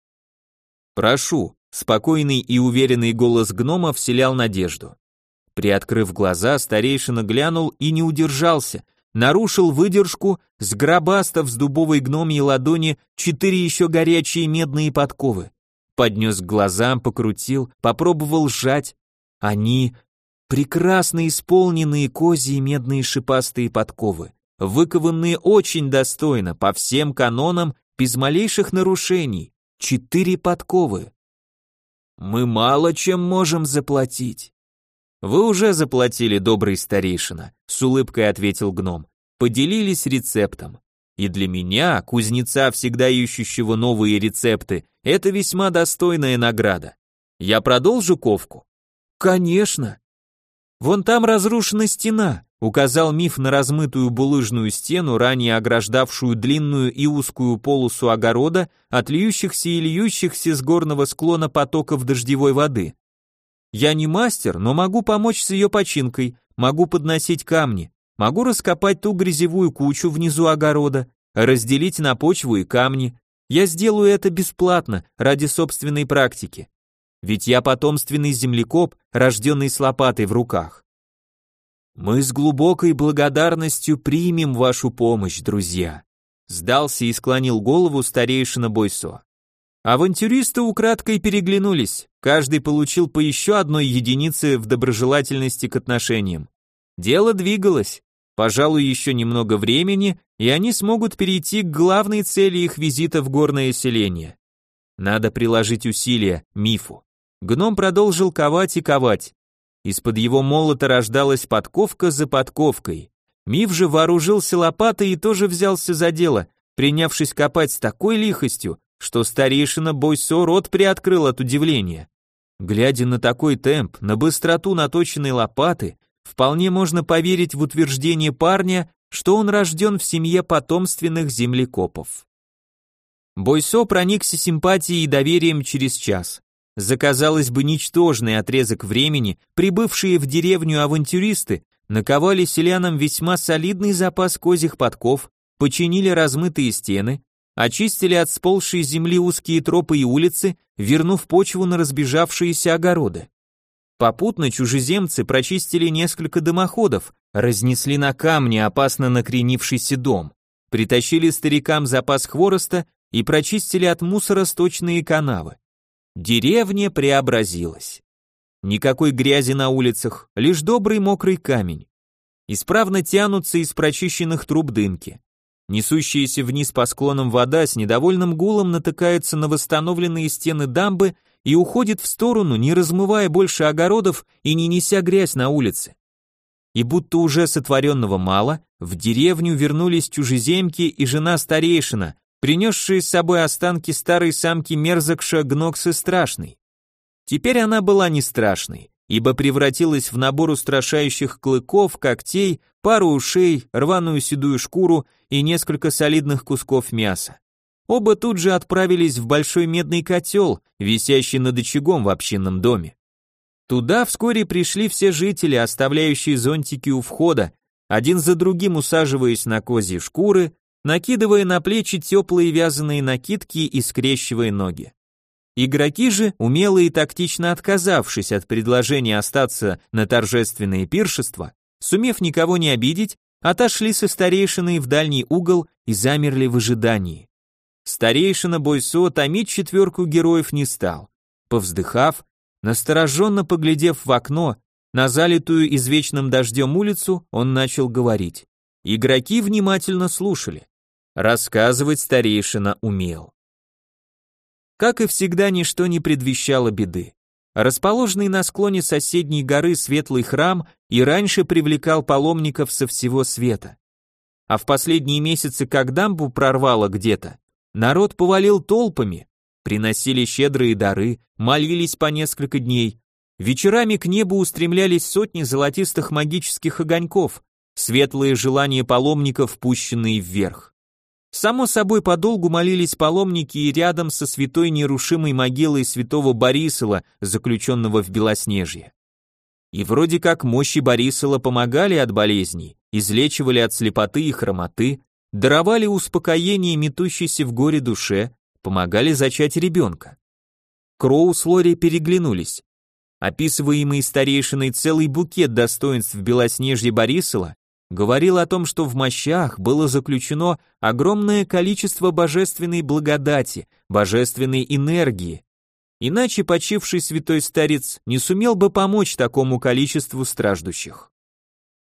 «Прошу», — спокойный и уверенный голос гнома вселял надежду. Приоткрыв глаза, старейшина глянул и не удержался, нарушил выдержку, сгробастав с дубовой гномьей ладони четыре еще горячие медные подковы. Поднес к глазам, покрутил, попробовал сжать. Они прекрасно исполненные козьи медные шипастые подковы выкованные очень достойно, по всем канонам, без малейших нарушений. Четыре подковы. Мы мало чем можем заплатить. Вы уже заплатили, добрый старейшина, с улыбкой ответил гном. Поделились рецептом. И для меня, кузнеца, всегда ищущего новые рецепты, это весьма достойная награда. Я продолжу ковку? Конечно. Вон там разрушена стена, указал миф на размытую булыжную стену, ранее ограждавшую длинную и узкую полосу огорода от льющихся и льющихся с горного склона потоков дождевой воды. Я не мастер, но могу помочь с ее починкой, могу подносить камни, могу раскопать ту грязевую кучу внизу огорода, разделить на почву и камни. Я сделаю это бесплатно, ради собственной практики. Ведь я потомственный землекоп, рожденный с лопатой в руках. Мы с глубокой благодарностью примем вашу помощь, друзья. Сдался и склонил голову старейшина Бойсо. Авантюристы украдкой переглянулись, каждый получил по еще одной единице в доброжелательности к отношениям. Дело двигалось, пожалуй, еще немного времени, и они смогут перейти к главной цели их визита в горное селение. Надо приложить усилия, мифу. Гном продолжил ковать и ковать. Из-под его молота рождалась подковка за подковкой. Мив же вооружился лопатой и тоже взялся за дело, принявшись копать с такой лихостью, что старейшина Бойсо рот приоткрыл от удивления. Глядя на такой темп, на быстроту наточенной лопаты, вполне можно поверить в утверждение парня, что он рожден в семье потомственных землекопов. Бойсо проникся симпатией и доверием через час. За, казалось бы, ничтожный отрезок времени прибывшие в деревню авантюристы наковали селянам весьма солидный запас козьих подков, починили размытые стены, очистили от сползшей земли узкие тропы и улицы, вернув почву на разбежавшиеся огороды. Попутно чужеземцы прочистили несколько дымоходов, разнесли на камни опасно накренившийся дом, притащили старикам запас хвороста и прочистили от мусора сточные канавы. Деревня преобразилась. Никакой грязи на улицах, лишь добрый мокрый камень. Исправно тянутся из прочищенных труб дымки. Несущаяся вниз по склонам вода с недовольным гулом натыкается на восстановленные стены дамбы и уходит в сторону, не размывая больше огородов и не неся грязь на улице. И будто уже сотворенного мало, в деревню вернулись чужеземки и жена старейшина, принесшие с собой останки старой самки Мерзокша Гноксы Страшной. Теперь она была не страшной, ибо превратилась в набор устрашающих клыков, когтей, пару ушей, рваную седую шкуру и несколько солидных кусков мяса. Оба тут же отправились в большой медный котел, висящий над очагом в общинном доме. Туда вскоре пришли все жители, оставляющие зонтики у входа, один за другим усаживаясь на козьи шкуры, накидывая на плечи теплые вязаные накидки и скрещивая ноги. Игроки же, умело и тактично отказавшись от предложения остаться на торжественное пиршество, сумев никого не обидеть, отошли со старейшиной в дальний угол и замерли в ожидании. Старейшина Бойсо томить четверку героев не стал. Повздыхав, настороженно поглядев в окно, на залитую извечным дождем улицу, он начал говорить. Игроки внимательно слушали. Рассказывать старейшина умел. Как и всегда, ничто не предвещало беды. Расположенный на склоне соседней горы светлый храм и раньше привлекал паломников со всего света. А в последние месяцы, как дамбу прорвало где-то, народ повалил толпами, приносили щедрые дары, молились по несколько дней. Вечерами к небу устремлялись сотни золотистых магических огоньков, светлые желания паломников, пущенные вверх. Само собой, подолгу молились паломники и рядом со святой нерушимой могилой святого Борисова, заключенного в Белоснежье. И вроде как мощи Борисова помогали от болезней, излечивали от слепоты и хромоты, даровали успокоение метущейся в горе душе, помогали зачать ребенка. Кроу с Лори переглянулись. Описываемый старейшиной целый букет достоинств Белоснежья Борисова говорил о том, что в мощах было заключено огромное количество божественной благодати, божественной энергии. Иначе почивший святой старец не сумел бы помочь такому количеству страждущих.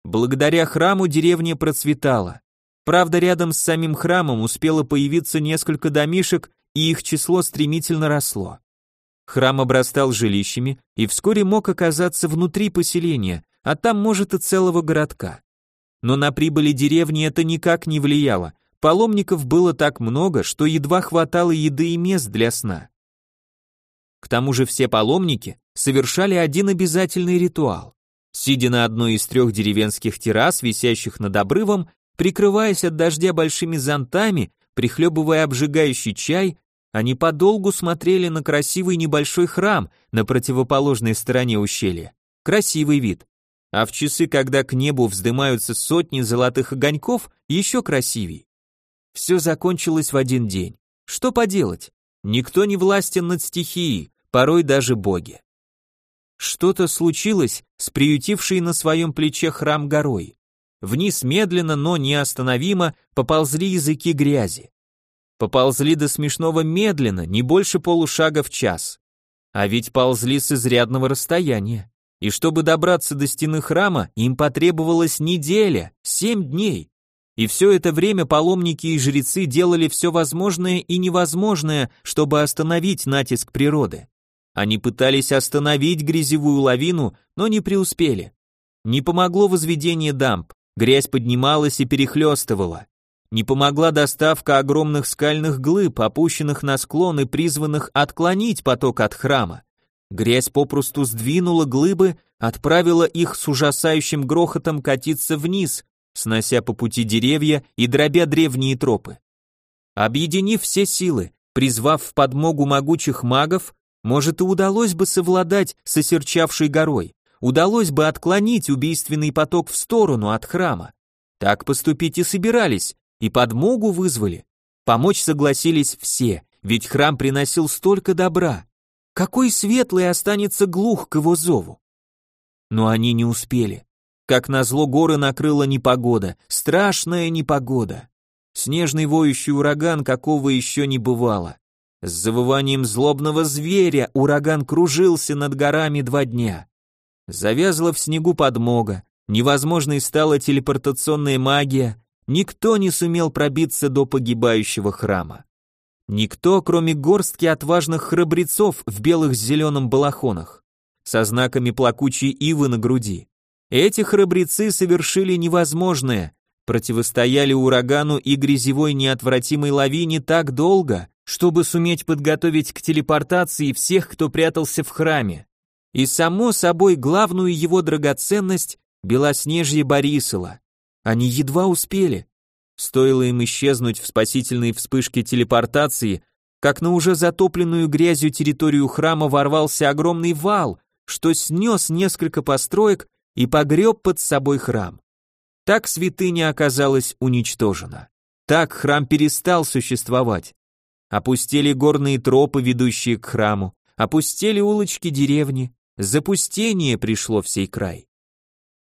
Благодаря храму деревня процветала. Правда, рядом с самим храмом успело появиться несколько домишек, и их число стремительно росло. Храм обрастал жилищами и вскоре мог оказаться внутри поселения, а там, может, и целого городка но на прибыли деревни это никак не влияло. Паломников было так много, что едва хватало еды и мест для сна. К тому же все паломники совершали один обязательный ритуал. Сидя на одной из трех деревенских террас, висящих над обрывом, прикрываясь от дождя большими зонтами, прихлебывая обжигающий чай, они подолгу смотрели на красивый небольшой храм на противоположной стороне ущелья. Красивый вид, а в часы, когда к небу вздымаются сотни золотых огоньков, еще красивей. Все закончилось в один день. Что поделать? Никто не властен над стихией, порой даже боги. Что-то случилось с приютившей на своем плече храм горой. Вниз медленно, но неостановимо поползли языки грязи. Поползли до смешного медленно, не больше полушага в час. А ведь ползли с изрядного расстояния. И чтобы добраться до стены храма, им потребовалась неделя, семь дней. И все это время паломники и жрецы делали все возможное и невозможное, чтобы остановить натиск природы. Они пытались остановить грязевую лавину, но не преуспели. Не помогло возведение дамб, Грязь поднималась и перехлестывала. Не помогла доставка огромных скальных глыб, опущенных на склон и призванных отклонить поток от храма. Грязь попросту сдвинула глыбы, отправила их с ужасающим грохотом катиться вниз, снося по пути деревья и дробя древние тропы. Объединив все силы, призвав в подмогу могучих магов, может и удалось бы совладать с осерчавшей горой, удалось бы отклонить убийственный поток в сторону от храма. Так поступить и собирались, и подмогу вызвали. Помочь согласились все, ведь храм приносил столько добра. Какой светлый останется глух к его зову? Но они не успели. Как назло горы накрыла непогода, страшная непогода. Снежный воющий ураган, какого еще не бывало. С завыванием злобного зверя ураган кружился над горами два дня. Завязла в снегу подмога, невозможной стала телепортационная магия, Никто не сумел пробиться до погибающего храма. Никто, кроме горстки отважных храбрецов в белых с зеленым балахонах, со знаками плакучей ивы на груди. Эти храбрецы совершили невозможное, противостояли урагану и грязевой неотвратимой лавине так долго, чтобы суметь подготовить к телепортации всех, кто прятался в храме. И само собой главную его драгоценность Белоснежье Борисова. Они едва успели. Стоило им исчезнуть в спасительной вспышке телепортации, как на уже затопленную грязью территорию храма ворвался огромный вал, что снес несколько построек и погреб под собой храм. Так святыня оказалась уничтожена. Так храм перестал существовать. Опустили горные тропы, ведущие к храму, опустили улочки деревни, запустение пришло в сей край.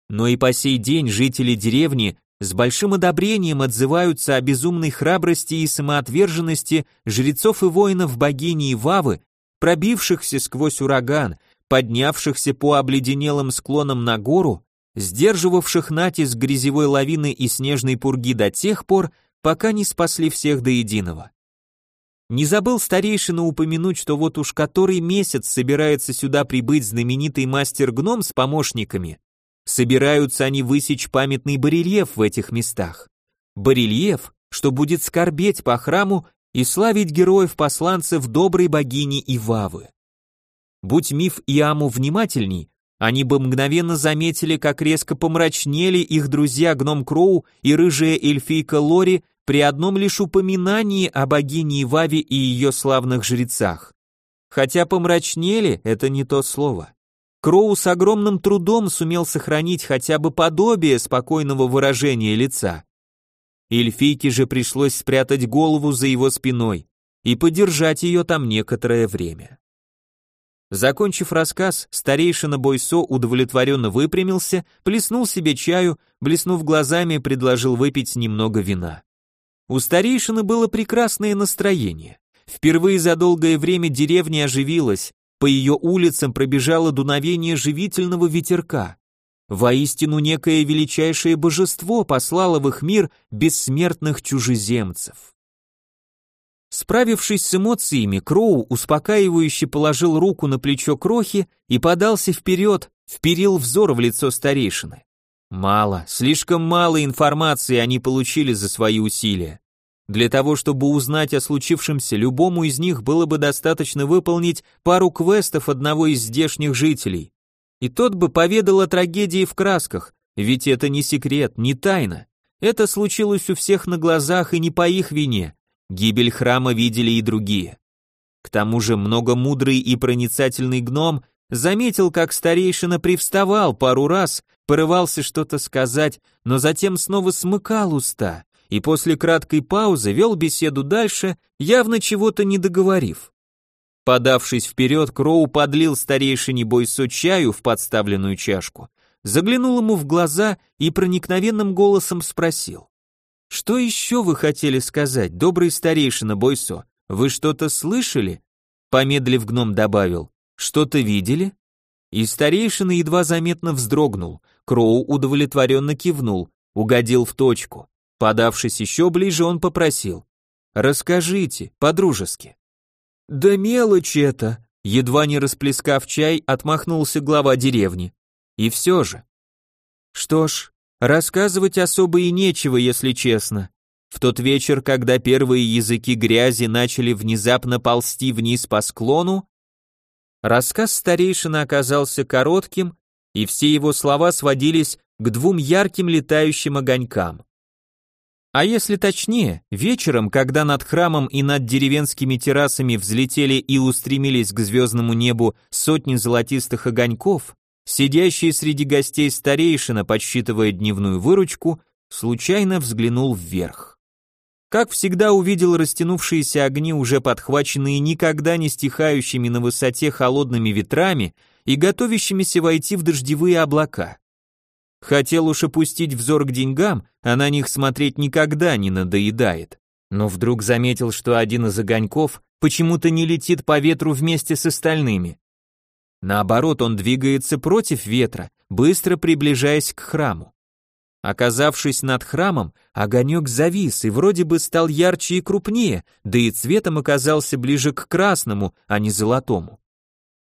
Но и по сей день жители деревни с большим одобрением отзываются о безумной храбрости и самоотверженности жрецов и воинов богини Ивавы, пробившихся сквозь ураган, поднявшихся по обледенелым склонам на гору, сдерживавших натиск грязевой лавины и снежной пурги до тех пор, пока не спасли всех до единого. Не забыл старейшина упомянуть, что вот уж который месяц собирается сюда прибыть знаменитый мастер-гном с помощниками, Собираются они высечь памятный барельеф в этих местах. Барельеф, что будет скорбеть по храму и славить героев-посланцев доброй богини Ивавы. Будь миф Иаму внимательней, они бы мгновенно заметили, как резко помрачнели их друзья Гном Кроу и рыжая эльфийка Лори при одном лишь упоминании о богине Иваве и ее славных жрецах. Хотя помрачнели — это не то слово. Кроу с огромным трудом сумел сохранить хотя бы подобие спокойного выражения лица. Эльфийке же пришлось спрятать голову за его спиной и подержать ее там некоторое время. Закончив рассказ, старейшина Бойсо удовлетворенно выпрямился, плеснул себе чаю, блеснув глазами, предложил выпить немного вина. У старейшины было прекрасное настроение. Впервые за долгое время деревня оживилась, по ее улицам пробежало дуновение живительного ветерка. Воистину некое величайшее божество послало в их мир бессмертных чужеземцев. Справившись с эмоциями, Кроу успокаивающе положил руку на плечо Крохи и подался вперед, вперил взор в лицо старейшины. Мало, слишком мало информации они получили за свои усилия. Для того, чтобы узнать о случившемся, любому из них было бы достаточно выполнить пару квестов одного из здешних жителей. И тот бы поведал о трагедии в красках, ведь это не секрет, не тайна. Это случилось у всех на глазах и не по их вине. Гибель храма видели и другие. К тому же многомудрый и проницательный гном заметил, как старейшина привставал пару раз, порывался что-то сказать, но затем снова смыкал уста и после краткой паузы вел беседу дальше, явно чего-то не договорив. Подавшись вперед, Кроу подлил старейшине Бойсо чаю в подставленную чашку, заглянул ему в глаза и проникновенным голосом спросил. «Что еще вы хотели сказать, добрый старейшина Бойсо? Вы что-то слышали?» Помедлив гном добавил. «Что-то видели?» И старейшина едва заметно вздрогнул. Кроу удовлетворенно кивнул, угодил в точку. Подавшись еще ближе, он попросил. «Расскажите, по-дружески». «Да мелочь это», едва не расплескав чай, отмахнулся глава деревни. И все же. Что ж, Рассказывать особо и нечего, если честно. В тот вечер, когда первые языки грязи начали внезапно ползти вниз по склону, рассказ старейшины оказался коротким, и все его слова сводились к двум ярким летающим огонькам. А если точнее, вечером, когда над храмом и над деревенскими террасами взлетели и устремились к звездному небу сотни золотистых огоньков, сидящий среди гостей старейшина, подсчитывая дневную выручку, случайно взглянул вверх. Как всегда увидел растянувшиеся огни, уже подхваченные никогда не стихающими на высоте холодными ветрами и готовящимися войти в дождевые облака. Хотел уж опустить взор к деньгам, а на них смотреть никогда не надоедает. Но вдруг заметил, что один из огоньков почему-то не летит по ветру вместе с остальными. Наоборот, он двигается против ветра, быстро приближаясь к храму. Оказавшись над храмом, огонек завис и вроде бы стал ярче и крупнее, да и цветом оказался ближе к красному, а не золотому.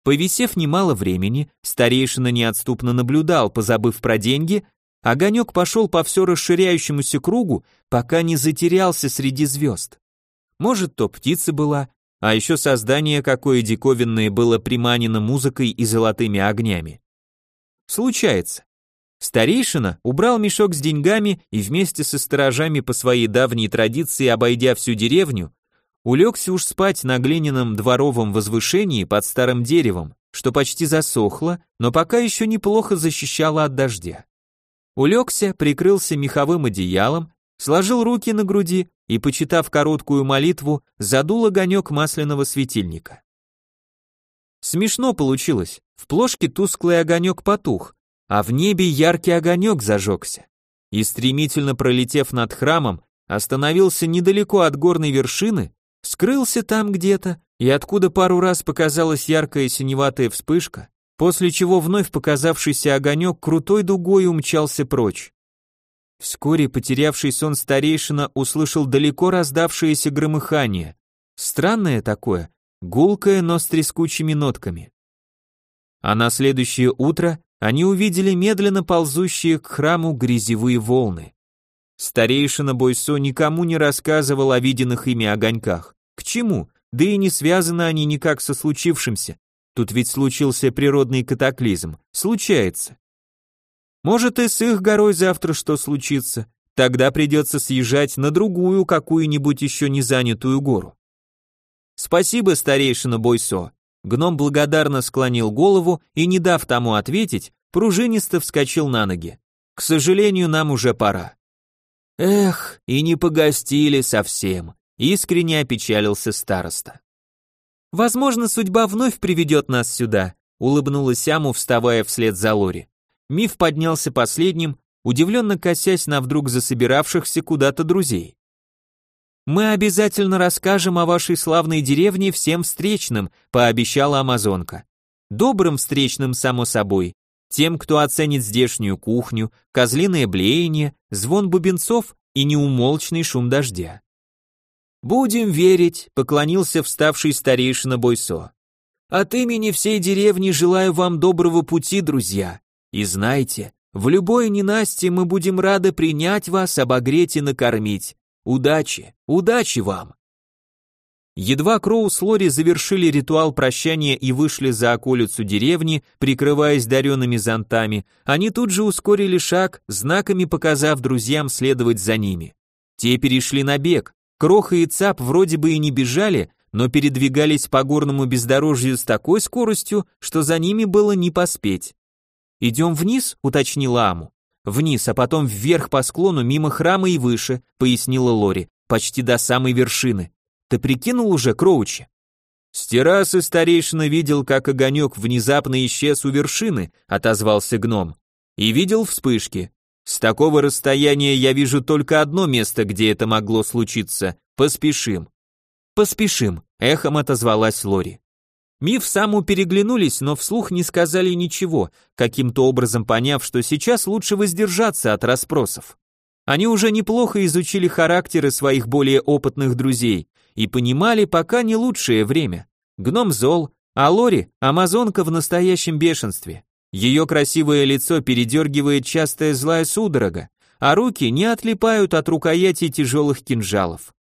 Повисев немало времени, старейшина неотступно наблюдал, позабыв про деньги, огонек пошел по все расширяющемуся кругу, пока не затерялся среди звезд. Может, то птица была, а еще создание какое диковинное было приманено музыкой и золотыми огнями. Случается. Старейшина убрал мешок с деньгами и вместе со сторожами по своей давней традиции, обойдя всю деревню, улегся уж спать на глиняном дворовом возвышении под старым деревом, что почти засохло, но пока еще неплохо защищало от дождя. Улегся, прикрылся меховым одеялом, сложил руки на груди и, почитав короткую молитву, задул огонек масляного светильника. Смешно получилось, в плошке тусклый огонек потух, а в небе яркий огонек зажегся. И стремительно пролетев над храмом, остановился недалеко от горной вершины, скрылся там где-то, и откуда пару раз показалась яркая синеватая вспышка, после чего вновь показавшийся огонек крутой дугой умчался прочь. Вскоре потерявший сон старейшина услышал далеко раздавшееся громыхание. Странное такое, гулкое, но с трескучими нотками. А на следующее утро они увидели медленно ползущие к храму грязевые волны. Старейшина Бойсо никому не рассказывал о виденных ими огоньках. К чему? Да и не связаны они никак со случившимся. Тут ведь случился природный катаклизм. Случается. Может и с их горой завтра что случится, тогда придется съезжать на другую какую-нибудь еще не занятую гору. Спасибо, старейшина Бойсо. Гном благодарно склонил голову и, не дав тому ответить, пружинисто вскочил на ноги. К сожалению, нам уже пора. Эх, и не погостили совсем, искренне опечалился староста. Возможно, судьба вновь приведет нас сюда, улыбнулась Аму, вставая вслед за Лори. Миф поднялся последним, удивленно косясь на вдруг засобиравшихся куда-то друзей. «Мы обязательно расскажем о вашей славной деревне всем встречным», пообещала амазонка. «Добрым встречным, само собой. Тем, кто оценит здешнюю кухню, козлиное блеяние, звон бубенцов и неумолчный шум дождя». «Будем верить», — поклонился вставший старейшина Бойсо. «От имени всей деревни желаю вам доброго пути, друзья. И знайте, в любой ненастье мы будем рады принять вас, обогреть и накормить. Удачи, удачи вам!» Едва Кроу с Лори завершили ритуал прощания и вышли за околицу деревни, прикрываясь даренными зонтами, они тут же ускорили шаг, знаками показав друзьям следовать за ними. Те перешли на бег. Кроха и Цап вроде бы и не бежали, но передвигались по горному бездорожью с такой скоростью, что за ними было не поспеть. «Идем вниз?» — уточнила Аму. «Вниз, а потом вверх по склону, мимо храма и выше», — пояснила Лори, «почти до самой вершины. Ты прикинул уже, Кроучи?» «С террасы старейшина видел, как огонек внезапно исчез у вершины», — отозвался гном. «И видел вспышки. С такого расстояния я вижу только одно место, где это могло случиться. Поспешим». «Поспешим», — эхом отозвалась Лори. Миф саму переглянулись, но вслух не сказали ничего, каким-то образом поняв, что сейчас лучше воздержаться от расспросов. Они уже неплохо изучили характеры своих более опытных друзей и понимали пока не лучшее время. Гном зол, а Лори – амазонка в настоящем бешенстве. Ее красивое лицо передергивает частая злая судорога, а руки не отлипают от рукояти тяжелых кинжалов.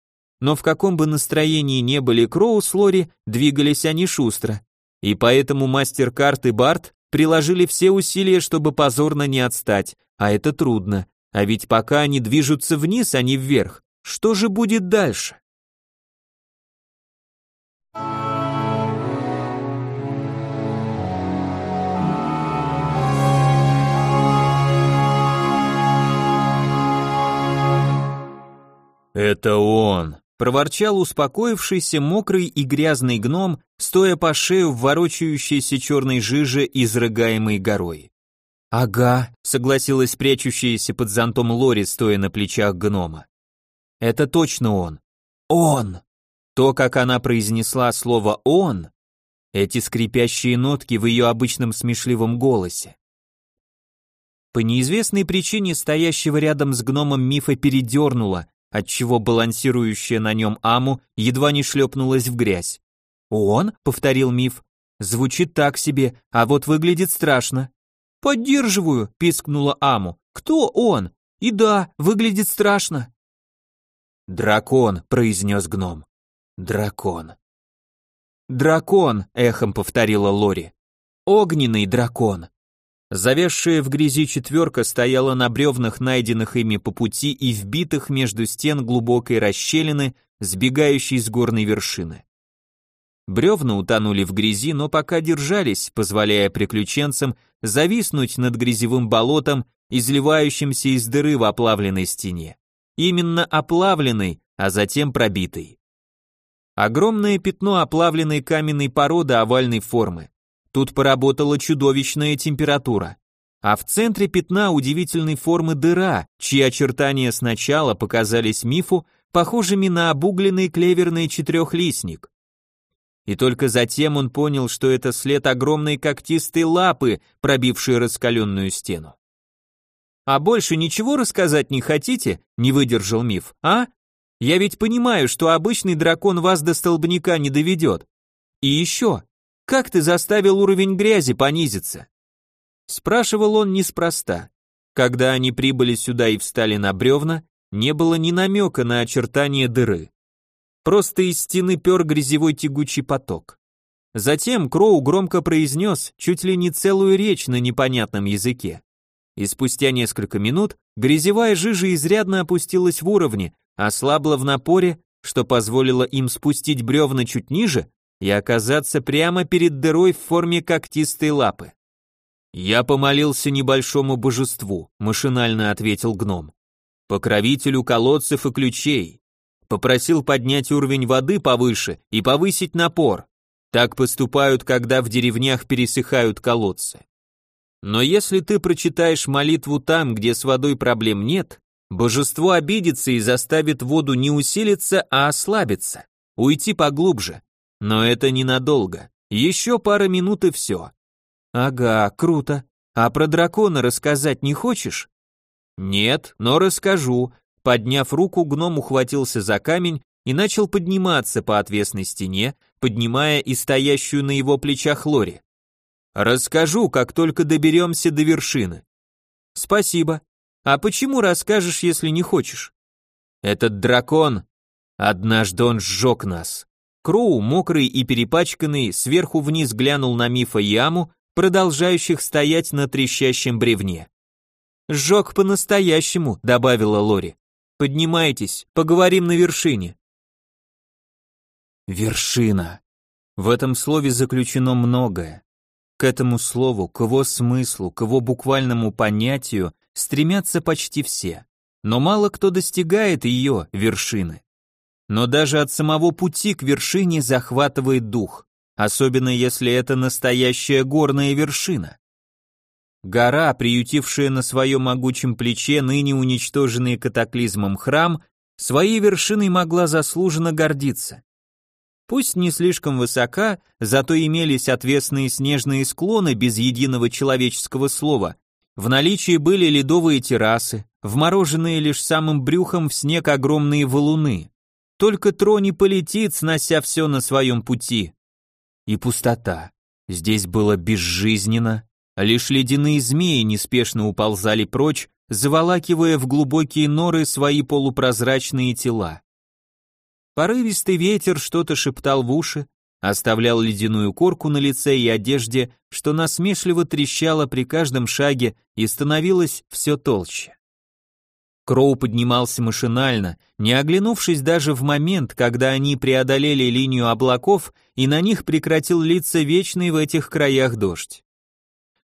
Но в каком бы настроении не были Кроу с Лори, двигались они шустро. И поэтому мастер карты Барт приложили все усилия, чтобы позорно не отстать, а это трудно. А ведь пока они движутся вниз, а не вверх, что же будет дальше? «Это он!» — проворчал успокоившийся мокрый и грязный гном, стоя по шею в ворочающейся черной жиже, изрыгаемой горой. «Ага», — согласилась прячущаяся под зонтом Лори, стоя на плечах гнома. «Это точно он. Он!» То, как она произнесла слово «он», эти скрипящие нотки в ее обычном смешливом голосе. По неизвестной причине стоящего рядом с гномом мифа передернула, отчего балансирующая на нем Аму едва не шлепнулась в грязь. «Он?» — повторил миф. «Звучит так себе, а вот выглядит страшно». «Поддерживаю!» — пискнула Аму. «Кто он? И да, выглядит страшно». «Дракон», — произнес гном. «Дракон». «Дракон», — эхом повторила Лори. «Огненный дракон». Завесшая в грязи четверка стояла на бревнах, найденных ими по пути и вбитых между стен глубокой расщелины, сбегающей с горной вершины. Бревна утонули в грязи, но пока держались, позволяя приключенцам зависнуть над грязевым болотом, изливающимся из дыры в оплавленной стене. Именно оплавленной, а затем пробитой. Огромное пятно оплавленной каменной породы овальной формы. Тут поработала чудовищная температура. А в центре пятна удивительной формы дыра, чьи очертания сначала показались мифу похожими на обугленный клеверный четырехлистник. И только затем он понял, что это след огромной когтистой лапы, пробившей раскаленную стену. «А больше ничего рассказать не хотите?» — не выдержал миф, а? «Я ведь понимаю, что обычный дракон вас до столбняка не доведет. И еще, как ты заставил уровень грязи понизиться? Спрашивал он неспроста. Когда они прибыли сюда и встали на бревна, не было ни намека на очертание дыры. Просто из стены пер грязевой тягучий поток. Затем Кроу громко произнес чуть ли не целую речь на непонятном языке. И спустя несколько минут грязевая жижа изрядно опустилась в уровне, ослабла в напоре, что позволило им спустить бревна чуть ниже и оказаться прямо перед дырой в форме когтистой лапы. «Я помолился небольшому божеству», — машинально ответил гном. «Покровителю колодцев и ключей. Попросил поднять уровень воды повыше и повысить напор. Так поступают, когда в деревнях пересыхают колодцы. Но если ты прочитаешь молитву там, где с водой проблем нет, божество обидится и заставит воду не усилиться, а ослабиться, уйти поглубже, но это ненадолго. Еще пара минут и все. Ага, круто. А про дракона рассказать не хочешь? Нет, но расскажу. Подняв руку, гном ухватился за камень и начал подниматься по отвесной стене, поднимая и стоящую на его плечах Лори. Расскажу, как только доберемся до вершины. Спасибо. А почему расскажешь, если не хочешь? Этот дракон, однажды он сжег нас. Кроу, мокрый и перепачканный, сверху вниз глянул на Мифа и Аму, продолжающих стоять на трещащем бревне. «Сжег по-настоящему», — добавила Лори. «Поднимайтесь, поговорим на вершине». Вершина. В этом слове заключено многое. К этому слову, к его смыслу, к его буквальному понятию стремятся почти все. Но мало кто достигает ее вершины. Но даже от самого пути к вершине захватывает дух, особенно если это настоящая горная вершина. Гора, приютившая на своем могучем плече ныне уничтоженный катаклизмом храм, своей вершиной могла заслуженно гордиться. Пусть не слишком высока, зато имелись отвесные снежные склоны без единого человеческого слова. В наличии были ледовые террасы, вмороженные лишь самым брюхом в снег огромные валуны. Только трони полетит, снося все на своем пути. И пустота. Здесь было безжизненно, Лишь ледяные змеи неспешно уползали прочь, заволакивая в глубокие норы свои полупрозрачные тела. Порывистый ветер что-то шептал в уши, оставлял ледяную корку на лице и одежде, что насмешливо трещало при каждом шаге и становилось все толще. Кроу поднимался машинально, не оглянувшись даже в момент, когда они преодолели линию облаков и на них прекратил литься вечный в этих краях дождь.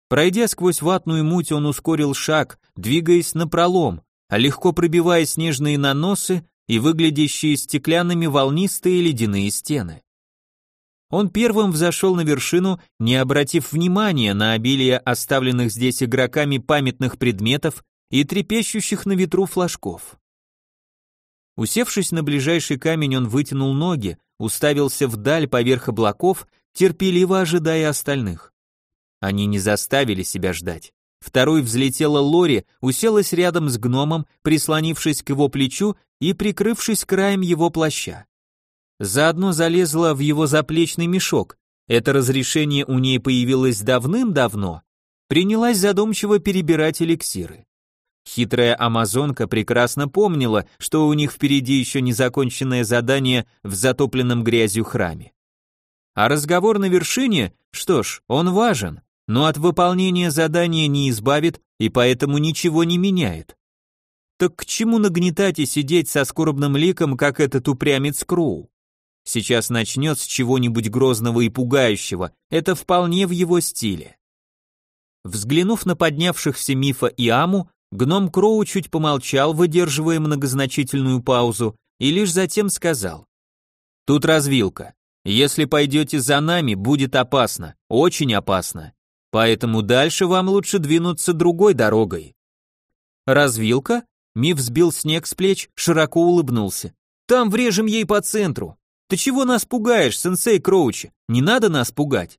Пройдя сквозь ватную муть, он ускорил шаг, двигаясь напролом, а легко пробивая снежные наносы и выглядящие стеклянными волнистые ледяные стены. Он первым взошел на вершину, не обратив внимания на обилие оставленных здесь игроками памятных предметов и трепещущих на ветру флажков. Усевшись на ближайший камень, он вытянул ноги, уставился вдаль поверх облаков, терпеливо ожидая остальных. Они не заставили себя ждать. Второй взлетела Лори, уселась рядом с гномом, прислонившись к его плечу и прикрывшись краем его плаща. Заодно залезла в его заплечный мешок. Это разрешение у ней появилось давным-давно. Принялась задумчиво перебирать эликсиры. Хитрая амазонка прекрасно помнила, что у них впереди еще незаконченное задание в затопленном грязью храме. А разговор на вершине, что ж, он важен но от выполнения задания не избавит и поэтому ничего не меняет. Так к чему нагнетать и сидеть со скорбным ликом, как этот упрямец Кроу? Сейчас начнет с чего-нибудь грозного и пугающего, это вполне в его стиле. Взглянув на поднявшихся Мифа и Аму, гном Кроу чуть помолчал, выдерживая многозначительную паузу, и лишь затем сказал. «Тут развилка. Если пойдете за нами, будет опасно, очень опасно. Поэтому дальше вам лучше двинуться другой дорогой. Развилка? Миф сбил снег с плеч, широко улыбнулся. Там врежем ей по центру. Ты чего нас пугаешь, сенсей Кроучи? Не надо нас пугать.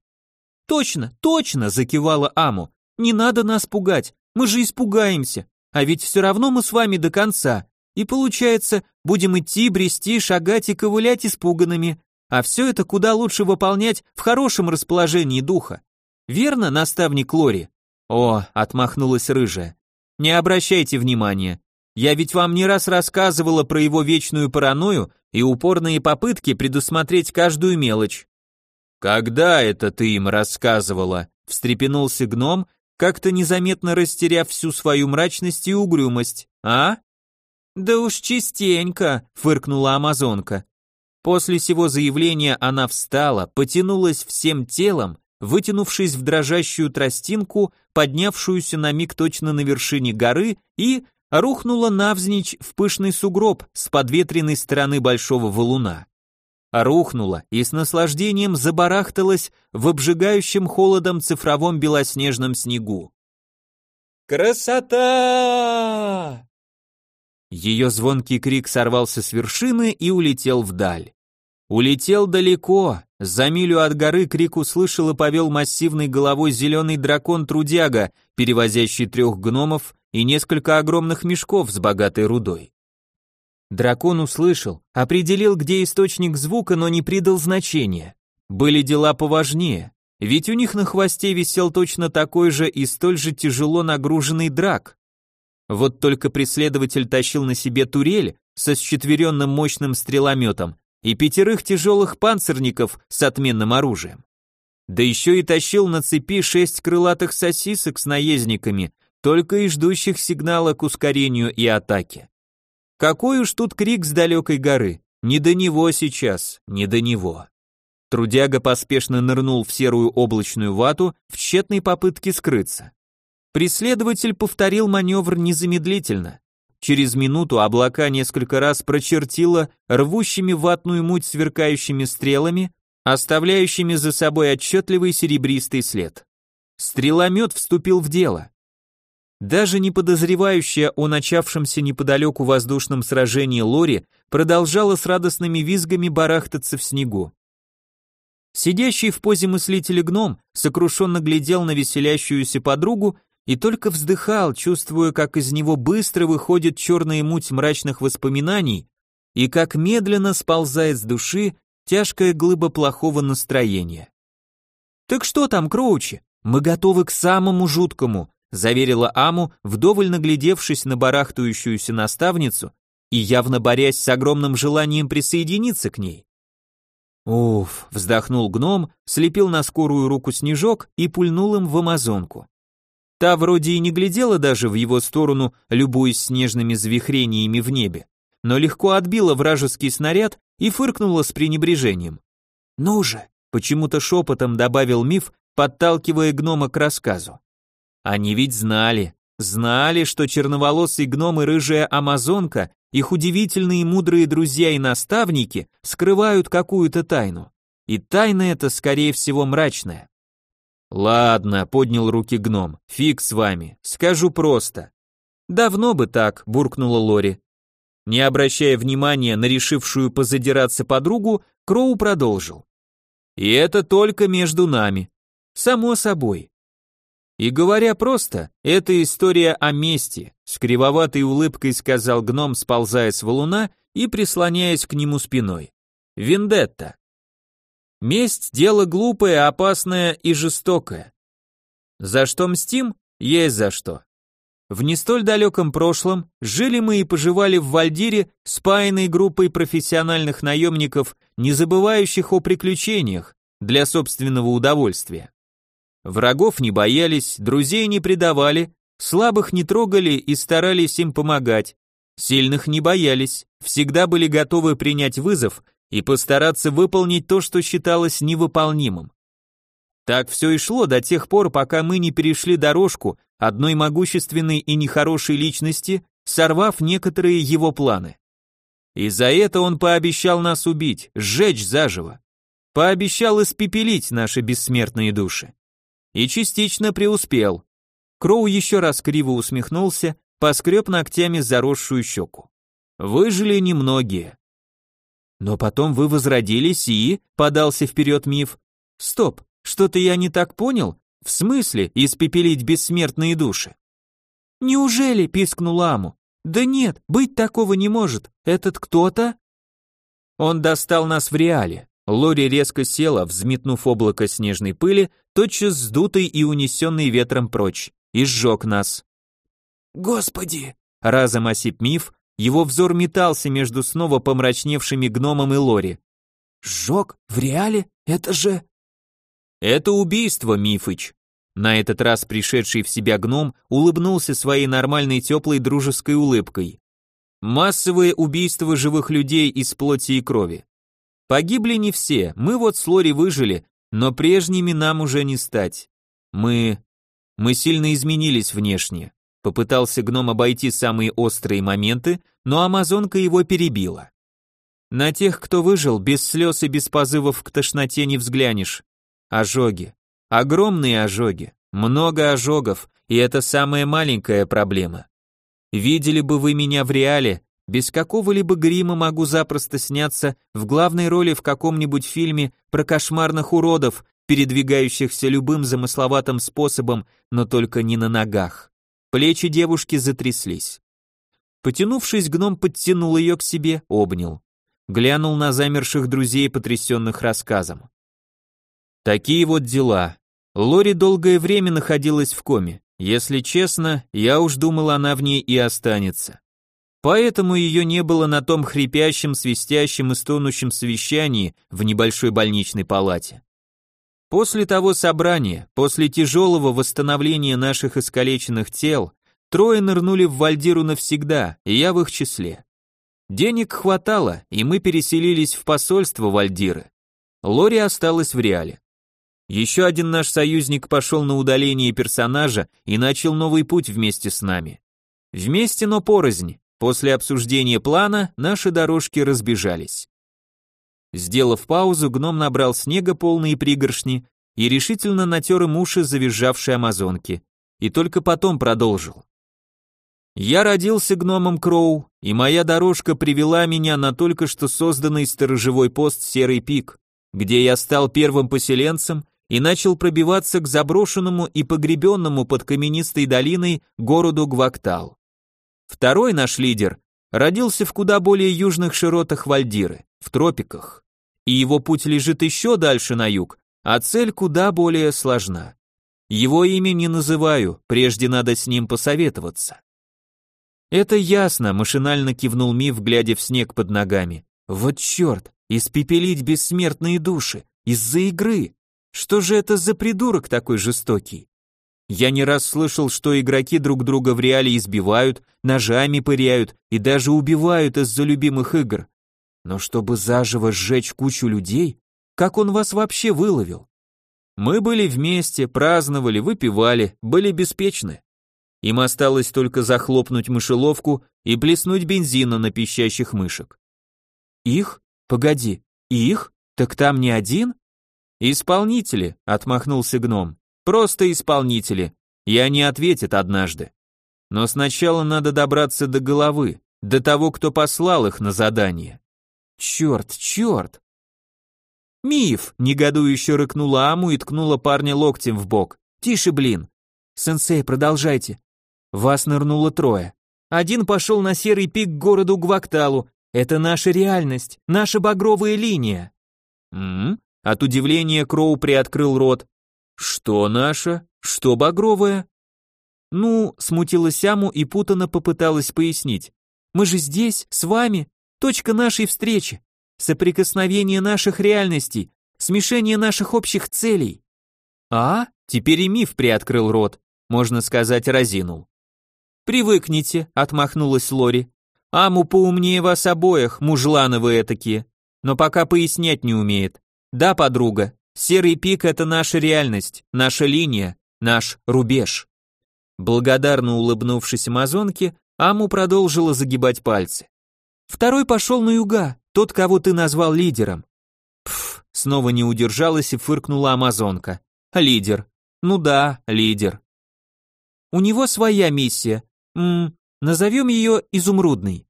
Точно, точно, закивала Аму. Не надо нас пугать. Мы же испугаемся. А ведь все равно мы с вами до конца. И получается, будем идти, брести, шагать и ковылять испуганными. А все это куда лучше выполнять в хорошем расположении духа. Верно, наставник Лори? О, отмахнулась рыжая. Не обращайте внимания. Я ведь вам не раз рассказывала про его вечную паранойю и упорные попытки предусмотреть каждую мелочь. Когда это ты им рассказывала? встрепенулся гном, как-то незаметно растеряв всю свою мрачность и угрюмость. А? Да уж частенько, фыркнула амазонка. После сего заявления она встала, потянулась всем телом вытянувшись в дрожащую тростинку, поднявшуюся на миг точно на вершине горы, и рухнула навзничь в пышный сугроб с подветренной стороны большого валуна. Рухнула и с наслаждением забарахталась в обжигающем холодом цифровом белоснежном снегу. «Красота!» Ее звонкий крик сорвался с вершины и улетел вдаль. Улетел далеко, за милю от горы крик услышал и повел массивной головой зеленый дракон-трудяга, перевозящий трех гномов и несколько огромных мешков с богатой рудой. Дракон услышал, определил, где источник звука, но не придал значения. Были дела поважнее, ведь у них на хвосте висел точно такой же и столь же тяжело нагруженный драк. Вот только преследователь тащил на себе турель со счетверенным мощным стрелометом, и пятерых тяжелых панцирников с отменным оружием. Да еще и тащил на цепи шесть крылатых сосисок с наездниками, только и ждущих сигнала к ускорению и атаке. Какой уж тут крик с далекой горы, не до него сейчас, не до него. Трудяга поспешно нырнул в серую облачную вату в тщетной попытке скрыться. Преследователь повторил маневр незамедлительно. Через минуту облака несколько раз прочертило рвущими ватную муть сверкающими стрелами, оставляющими за собой отчетливый серебристый след. Стреломет вступил в дело. Даже не подозревающая о начавшемся неподалеку воздушном сражении Лори продолжала с радостными визгами барахтаться в снегу. Сидящий в позе мыслителя гном сокрушенно глядел на веселящуюся подругу и только вздыхал, чувствуя, как из него быстро выходит черная муть мрачных воспоминаний и как медленно сползает с души тяжкая глыба плохого настроения. «Так что там, Кроучи?» Мы готовы к самому жуткому, заверила Аму, вдоволь наглядевшись на барахтающуюся наставницу и явно борясь с огромным желанием присоединиться к ней. Уф, вздохнул гном, слепил на скорую руку снежок и пульнул им в амазонку. Та вроде и не глядела даже в его сторону, любуясь снежными завихрениями в небе, но легко отбила вражеский снаряд и фыркнула с пренебрежением. «Ну же!» — почему-то шепотом добавил миф, подталкивая гнома к рассказу. Они ведь знали, знали, что черноволосый гном и рыжая амазонка, их удивительные мудрые друзья и наставники, скрывают какую-то тайну. И тайна эта, скорее всего, мрачная. Ладно, поднял руки гном, фиг с вами, скажу просто. Давно бы так, буркнула Лори. Не обращая внимания на решившую позадираться подругу, Кроу продолжил. И это только между нами. Само собой, и говоря просто, это история о мести, с кривоватой улыбкой сказал гном, сползая с валуна и прислоняясь к нему спиной. Вендетта. Месть – дело глупое, опасное и жестокое. За что мстим? Есть за что. В не столь далеком прошлом жили мы и поживали в Вальдире, спаянной группой профессиональных наемников, не забывающих о приключениях для собственного удовольствия. Врагов не боялись, друзей не предавали, слабых не трогали и старались им помогать. Сильных не боялись, всегда были готовы принять вызов и постараться выполнить то, что считалось невыполнимым. Так все и шло до тех пор, пока мы не перешли дорожку одной могущественной и нехорошей личности, сорвав некоторые его планы. И за это он пообещал нас убить, сжечь заживо. Пообещал испепелить наши бессмертные души. И частично преуспел. Кроу еще раз криво усмехнулся, поскреб ногтями заросшую щеку. Выжили немногие. Но потом вы возродились и... Подался вперед миф. Стоп, что-то я не так понял? В смысле испепелить бессмертные души? Неужели, пискнул Аму. Да нет, быть такого не может. Этот кто-то? Он достал нас в реале. Лори резко села, взметнув облако снежной пыли, тотчас сдутый и унесенный ветром прочь, и сжег нас. «Господи!» — разом осип миф, его взор метался между снова помрачневшими гномом и Лори. «Сжег? В реале? Это же...» «Это убийство, Мифыч!» На этот раз пришедший в себя гном улыбнулся своей нормальной теплой дружеской улыбкой. «Массовые убийства живых людей из плоти и крови. Погибли не все, мы вот с Лори выжили, но прежними нам уже не стать. Мы... мы сильно изменились внешне. Попытался гном обойти самые острые моменты, но амазонка его перебила. На тех, кто выжил, без слез и без позывов к тошноте не взглянешь. Ожоги. Огромные ожоги. Много ожогов, и это самая маленькая проблема. Видели бы вы меня в реале, без какого-либо грима могу запросто сняться в главной роли в каком-нибудь фильме про кошмарных уродов, передвигающихся любым замысловатым способом, но только не на ногах. Плечи девушки затряслись. Потянувшись, гном подтянул ее к себе, обнял. Глянул на замерших друзей, потрясенных рассказом. Такие вот дела. Лори долгое время находилась в коме. Если честно, я уж думал, она в ней и останется. Поэтому ее не было на том хрипящем, свистящем и стонущем совещании в небольшой больничной палате. После того собрания, после тяжелого восстановления наших искалеченных тел, трое нырнули в Вальдиру навсегда, и я в их числе. Денег хватало, и мы переселились в посольство Вальдиры. Лори осталась в реале. Еще один наш союзник пошел на удаление персонажа и начал новый путь вместе с нами. Вместе, но порознь, После обсуждения плана наши дорожки разбежались. Сделав паузу, гном набрал снега полные пригоршни и решительно натер им уши завизжавшей амазонки, и только потом продолжил. Я родился гномом Кроу, и моя дорожка привела меня на только что созданный сторожевой пост Серый Пик, где я стал первым поселенцем и начал пробиваться к заброшенному и погребенному под каменистой долиной городу Гвактал. Второй наш лидер родился в куда более южных широтах Вальдиры, в тропиках. И его путь лежит еще дальше на юг, а цель куда более сложна. Его имя не называю, прежде надо с ним посоветоваться. Это ясно, машинально кивнул Миф, глядя в снег под ногами. Вот черт, испепелить бессмертные души из-за игры. Что же это за придурок такой жестокий? Я не раз слышал, что игроки друг друга в реале избивают, ножами пыряют и даже убивают из-за любимых игр. Но чтобы заживо сжечь кучу людей, как он вас вообще выловил? Мы были вместе, праздновали, выпивали, были беспечны. Им осталось только захлопнуть мышеловку и плеснуть бензина на пищащих мышек. Их? Погоди, их? Так там не один? Исполнители, отмахнулся гном. Просто исполнители. И они ответят однажды. Но сначала надо добраться до головы, до того, кто послал их на задание. Черт, черт! Миф! Негодующе рыкнула Аму и ткнула парня локтем в бок. Тише, блин. Сенсей, продолжайте. Вас нырнуло трое. Один пошел на серый пик к городу Гвакталу. Это наша реальность, наша багровая линия. М? От удивления Кроу приоткрыл рот. Что наша? Что багровая? Ну, смутилась Аму и путано попыталась пояснить. Мы же здесь, с вами, точка нашей встречи, соприкосновение наших реальностей, смешение наших общих целей. А? Теперь и миф приоткрыл рот, можно сказать, разинул. «Привыкните», — отмахнулась Лори. «Аму поумнее вас обоих, мужланы вы этакие, но пока пояснять не умеет. Да, подруга, серый пик — это наша реальность, наша линия, наш рубеж». Благодарно улыбнувшись амазонке, Аму продолжила загибать пальцы. «Второй пошел на юга, тот, кого ты назвал лидером». Пф, снова не удержалась и фыркнула амазонка. «Лидер. Ну да, лидер. У него своя миссия, Ммм, назовем ее изумрудной.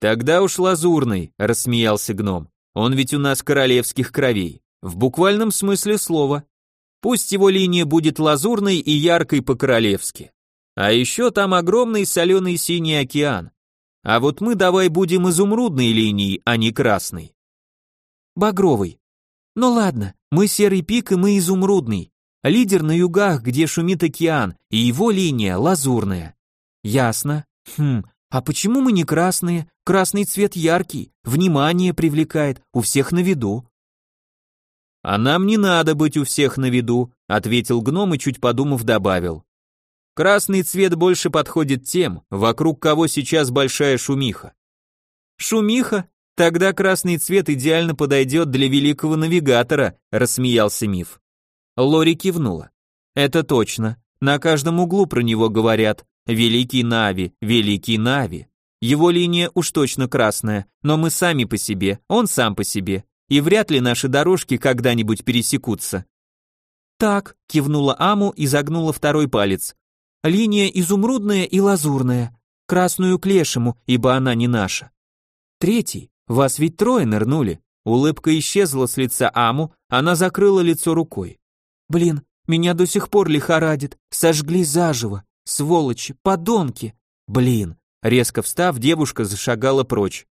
Тогда уж лазурный, рассмеялся гном. Он ведь у нас королевских кровей, в буквальном смысле слова. Пусть его линия будет лазурной и яркой по-королевски. А еще там огромный соленый синий океан. А вот мы давай будем изумрудной линией, а не красной. Багровый. Ну ладно, мы серый пик и мы изумрудный. Лидер на югах, где шумит океан, и его линия лазурная. Ясно. Хм, а почему мы не красные? Красный цвет яркий, внимание привлекает, у всех на виду. А нам не надо быть у всех на виду, ответил гном и чуть подумав добавил. Красный цвет больше подходит тем, вокруг кого сейчас большая шумиха. Шумиха? Тогда красный цвет идеально подойдет для великого навигатора, рассмеялся миф. Лори кивнула. Это точно. На каждом углу про него говорят. Великий Нави, Великий Нави. Его линия уж точно красная, но мы сами по себе, он сам по себе, и вряд ли наши дорожки когда-нибудь пересекутся. Так, кивнула Аму и загнула второй палец. Линия изумрудная и лазурная, красную к лешему, ибо она не наша. Третий, вас ведь трое нырнули. Улыбка исчезла с лица Аму, она закрыла лицо рукой. Блин, меня до сих пор лихорадит, сожгли заживо. Сволочи, подонки! Блин! Резко встав, девушка зашагала прочь.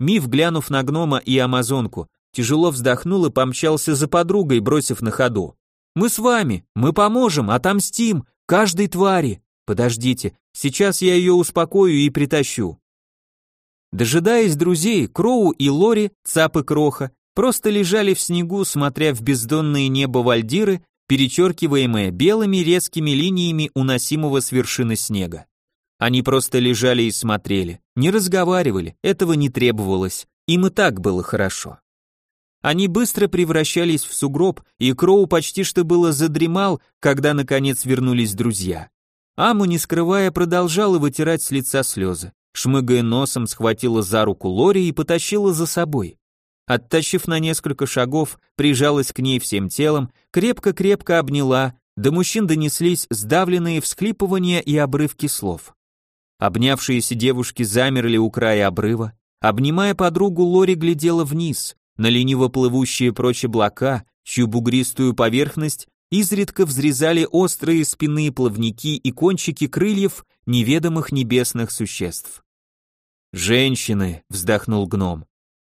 Миф, глянув на гнома и амазонку, тяжело вздохнул и помчался за подругой, бросив на ходу. «Мы с вами, мы поможем, отомстим, каждой твари. Подождите, сейчас я ее успокою и притащу». Дожидаясь друзей, Кроу и Лори, Цап и Кроха, просто лежали в снегу, смотря в бездонное небо Вальдиры перечеркиваемое белыми резкими линиями уносимого с вершины снега. Они просто лежали и смотрели, не разговаривали, этого не требовалось, им и так было хорошо. Они быстро превращались в сугроб, и Кроу почти что было задремал, когда наконец вернулись друзья. Аму, не скрывая, продолжала вытирать с лица слезы. Шмыгая носом, схватила за руку Лори и потащила за собой. Оттащив на несколько шагов, прижалась к ней всем телом, крепко-крепко обняла, до мужчин донеслись сдавленные всхлипывания и обрывки слов. Обнявшиеся девушки замерли у края обрыва, обнимая подругу, Лори глядела вниз, на лениво плывущие прочь облака, чью бугристую поверхность изредка взрезали острые спинные плавники и кончики крыльев неведомых небесных существ. «Женщины», — вздохнул гном,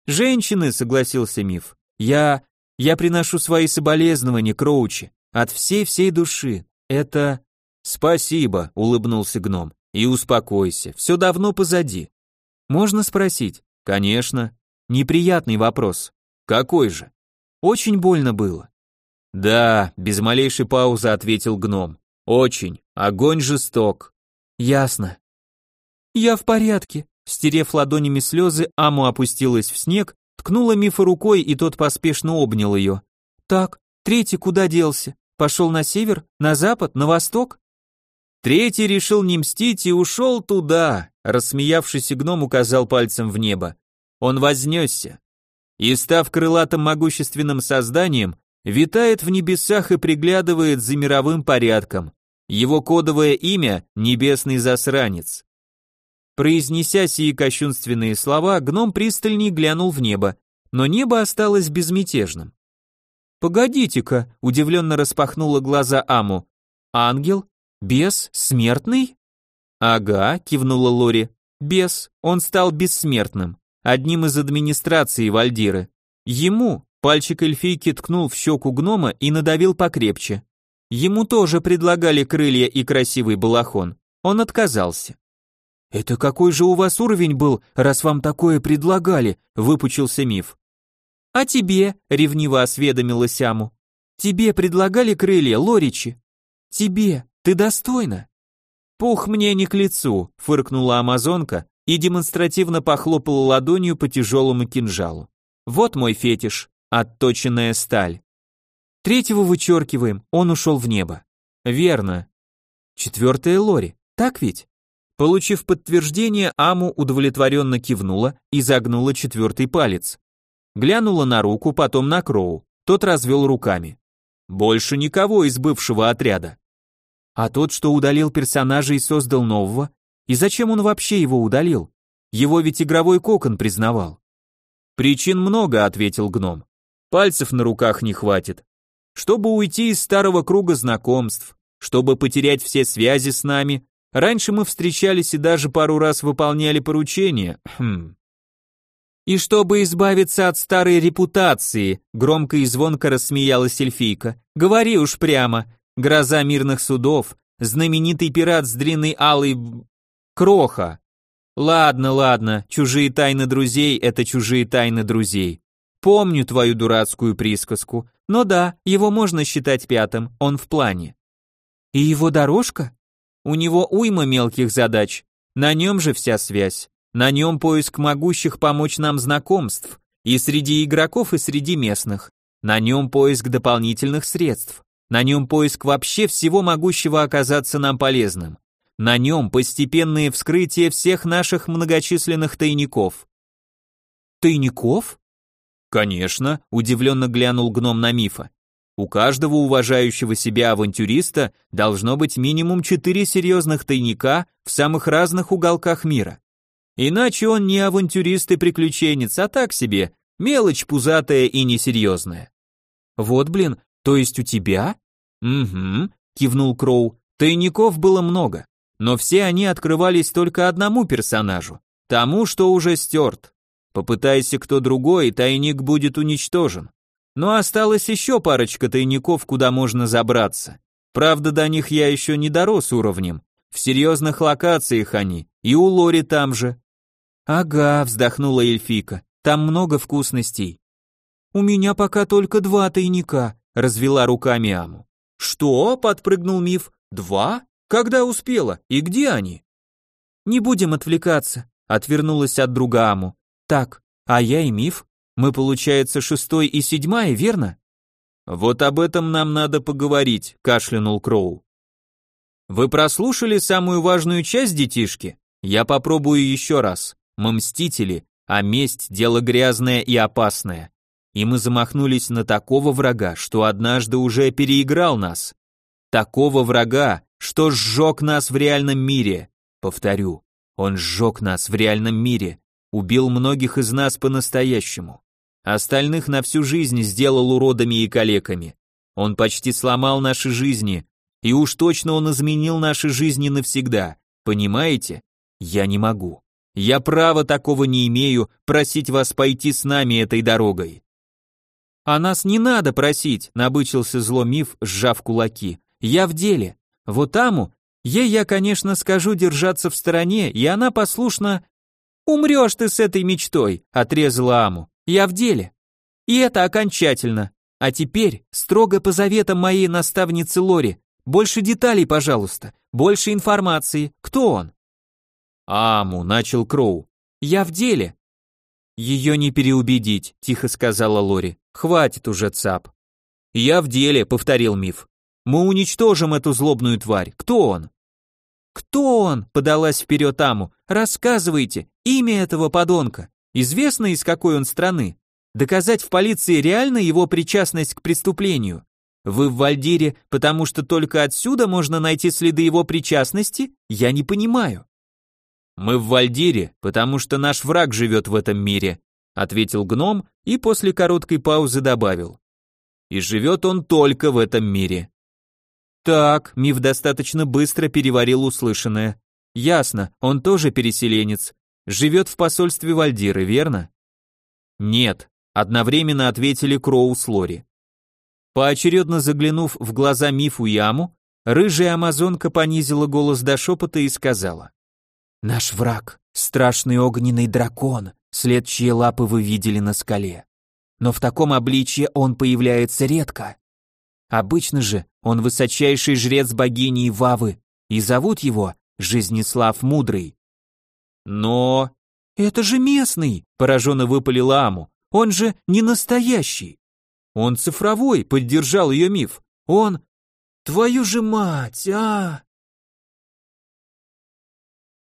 «Женщины», — согласился Миф. «Я... я приношу свои соболезнования Кроучи. От всей-всей души. Это... Спасибо, улыбнулся гном. И успокойся, все давно позади. Можно спросить? Конечно. Неприятный вопрос. Какой же? Очень больно было. Да, без малейшей паузы ответил гном. Очень. Огонь жесток. Ясно. Я в порядке. Стерев ладонями слезы, Аму опустилась в снег, ткнула Мифа рукой, и тот поспешно обнял ее. Так, третий куда делся? Пошел на север, на запад, на восток? Третий решил не мстить и ушел туда, рассмеявшийся гном указал пальцем в небо. Он вознесся. И, став крылатым могущественным созданием, витает в небесах и приглядывает за мировым порядком. Его кодовое имя — Небесный Засранец. Произнеся сии кощунственные слова, гном пристальней глянул в небо, но небо осталось безмятежным. «Погодите-ка», — удивленно распахнула глаза Аму. «Ангел? Бес? Смертный?» «Ага», — кивнула Лори. «Бес. Он стал бессмертным. Одним из администрации Вальдиры. Ему, пальчик эльфийки ткнул в щеку гнома и надавил покрепче. Ему тоже предлагали крылья и красивый балахон. Он отказался. «Это какой же у вас уровень был, раз вам такое предлагали?» — выпучился миф. «А тебе?» — ревниво осведомилась Аму. «Тебе предлагали крылья, Лоричи?» «Тебе, ты достойна?» «Пух мне не к лицу», — фыркнула амазонка и демонстративно похлопала ладонью по тяжелому кинжалу. «Вот мой фетиш, отточенная сталь». Третьего вычеркиваем, он ушел в небо. Верно. Четвертая Лори, так ведь? Получив подтверждение, Аму удовлетворенно кивнула и загнула четвертый палец. Глянула на руку, потом на Кроу. Тот развел руками. Больше никого из бывшего отряда. А тот, что удалил персонажа и создал нового, и зачем он вообще его удалил? Его ведь игровой кокон признавал. Причин много, ответил гном. Пальцев на руках не хватит. Чтобы уйти из старого круга знакомств, чтобы потерять все связи с нами, раньше мы встречались и даже пару раз выполняли поручения. Хм. И чтобы избавиться от старой репутации, громко и звонко рассмеялась эльфийка. Говори уж прямо, гроза мирных судов, знаменитый пират с длинной алой кроха. Ладно, ладно, чужие тайны друзей это чужие тайны друзей. Помню твою дурацкую присказку, но да, его можно считать пятым, он в плане. И его дорожка? У него уйма мелких задач, на нем же вся связь. На нем поиск могущих помочь нам знакомств, и среди игроков, и среди местных. На нем поиск дополнительных средств. На нем поиск вообще всего могущего оказаться нам полезным. На нем постепенное вскрытие всех наших многочисленных тайников. Тайников? Конечно, удивленно глянул гном на мифа. У каждого уважающего себя авантюриста должно быть минимум четыре серьезных тайника в самых разных уголках мира. Иначе он не авантюрист и приключенец, а так себе, мелочь пузатая и несерьезная. Вот блин, то есть у тебя? Угу, кивнул Кроу. Тайников было много, но все они открывались только одному персонажу, тому, что уже стерт. Попытайся кто другой, тайник будет уничтожен. Но осталось еще парочка тайников, куда можно забраться. Правда, до них я еще не дорос уровнем. В серьезных локациях они, и у Лори там же. «Ага», — вздохнула эльфика, — «там много вкусностей». «У меня пока только два тайника», — развела руками Аму. «Что?» — подпрыгнул Миф. «Два? Когда успела? И где они?» «Не будем отвлекаться», — отвернулась от друга Аму. «Так, а я и Миф? Мы, получается, шестой и седьмая, верно?» «Вот об этом нам надо поговорить», — кашлянул Кроу. «Вы прослушали самую важную часть, детишки? Я попробую еще раз. Мы мстители, а месть – дело грязное и опасное. И мы замахнулись на такого врага, что однажды уже переиграл нас. Такого врага, что сжег нас в реальном мире. Повторю, он сжег нас в реальном мире, убил многих из нас по-настоящему. Остальных на всю жизнь сделал уродами и калеками. Он почти сломал наши жизни, и уж точно он изменил наши жизни навсегда. Понимаете? Я не могу. Я права такого не имею просить вас пойти с нами этой дорогой. А нас не надо просить, набычился зло миф, сжав кулаки. я в деле. Вот Аму, ей я, конечно, скажу держаться в стороне, и она послушно... «Умрешь ты с этой мечтой», — отрезала Аму. «Я в деле». И это окончательно. А теперь, строго по заветам моей наставницы Лори, больше деталей, пожалуйста, больше информации. Кто он? Аму, начал Кроу. Я в деле. Ее не переубедить, тихо сказала Лори. Хватит уже, цап. Я в деле, повторил Миф. Мы уничтожим эту злобную тварь. Кто он? Кто он? подалась вперед Аму. Рассказывайте, имя этого подонка. Известно, из какой он страны? Доказать в полиции реально его причастность к преступлению? Вы в Вальдире, потому что только отсюда можно найти следы его причастности? Я не понимаю. Мы в Вальдире, потому что наш враг живет в этом мире, ответил гном и после короткой паузы добавил. И живет он только в этом мире. Так, Миф достаточно быстро переварил услышанное. Ясно, он тоже переселенец. Живет в посольстве Вальдиры, верно? Нет, Одновременно ответили Кроу с Лори. Поочередно заглянув в глаза Мифу Яму, рыжая амазонка понизила голос до шепота и сказала. «Наш враг — страшный огненный дракон, след чьей лапы вы видели на скале. Но в таком обличье он появляется редко. Обычно же он высочайший жрец богини Вавы, и зовут его Жизнеслав Мудрый. Но... Это же местный, пораженно выпалил Аму. Он же не настоящий. Он цифровой, поддержал ее миф. Он... Твою же мать, а!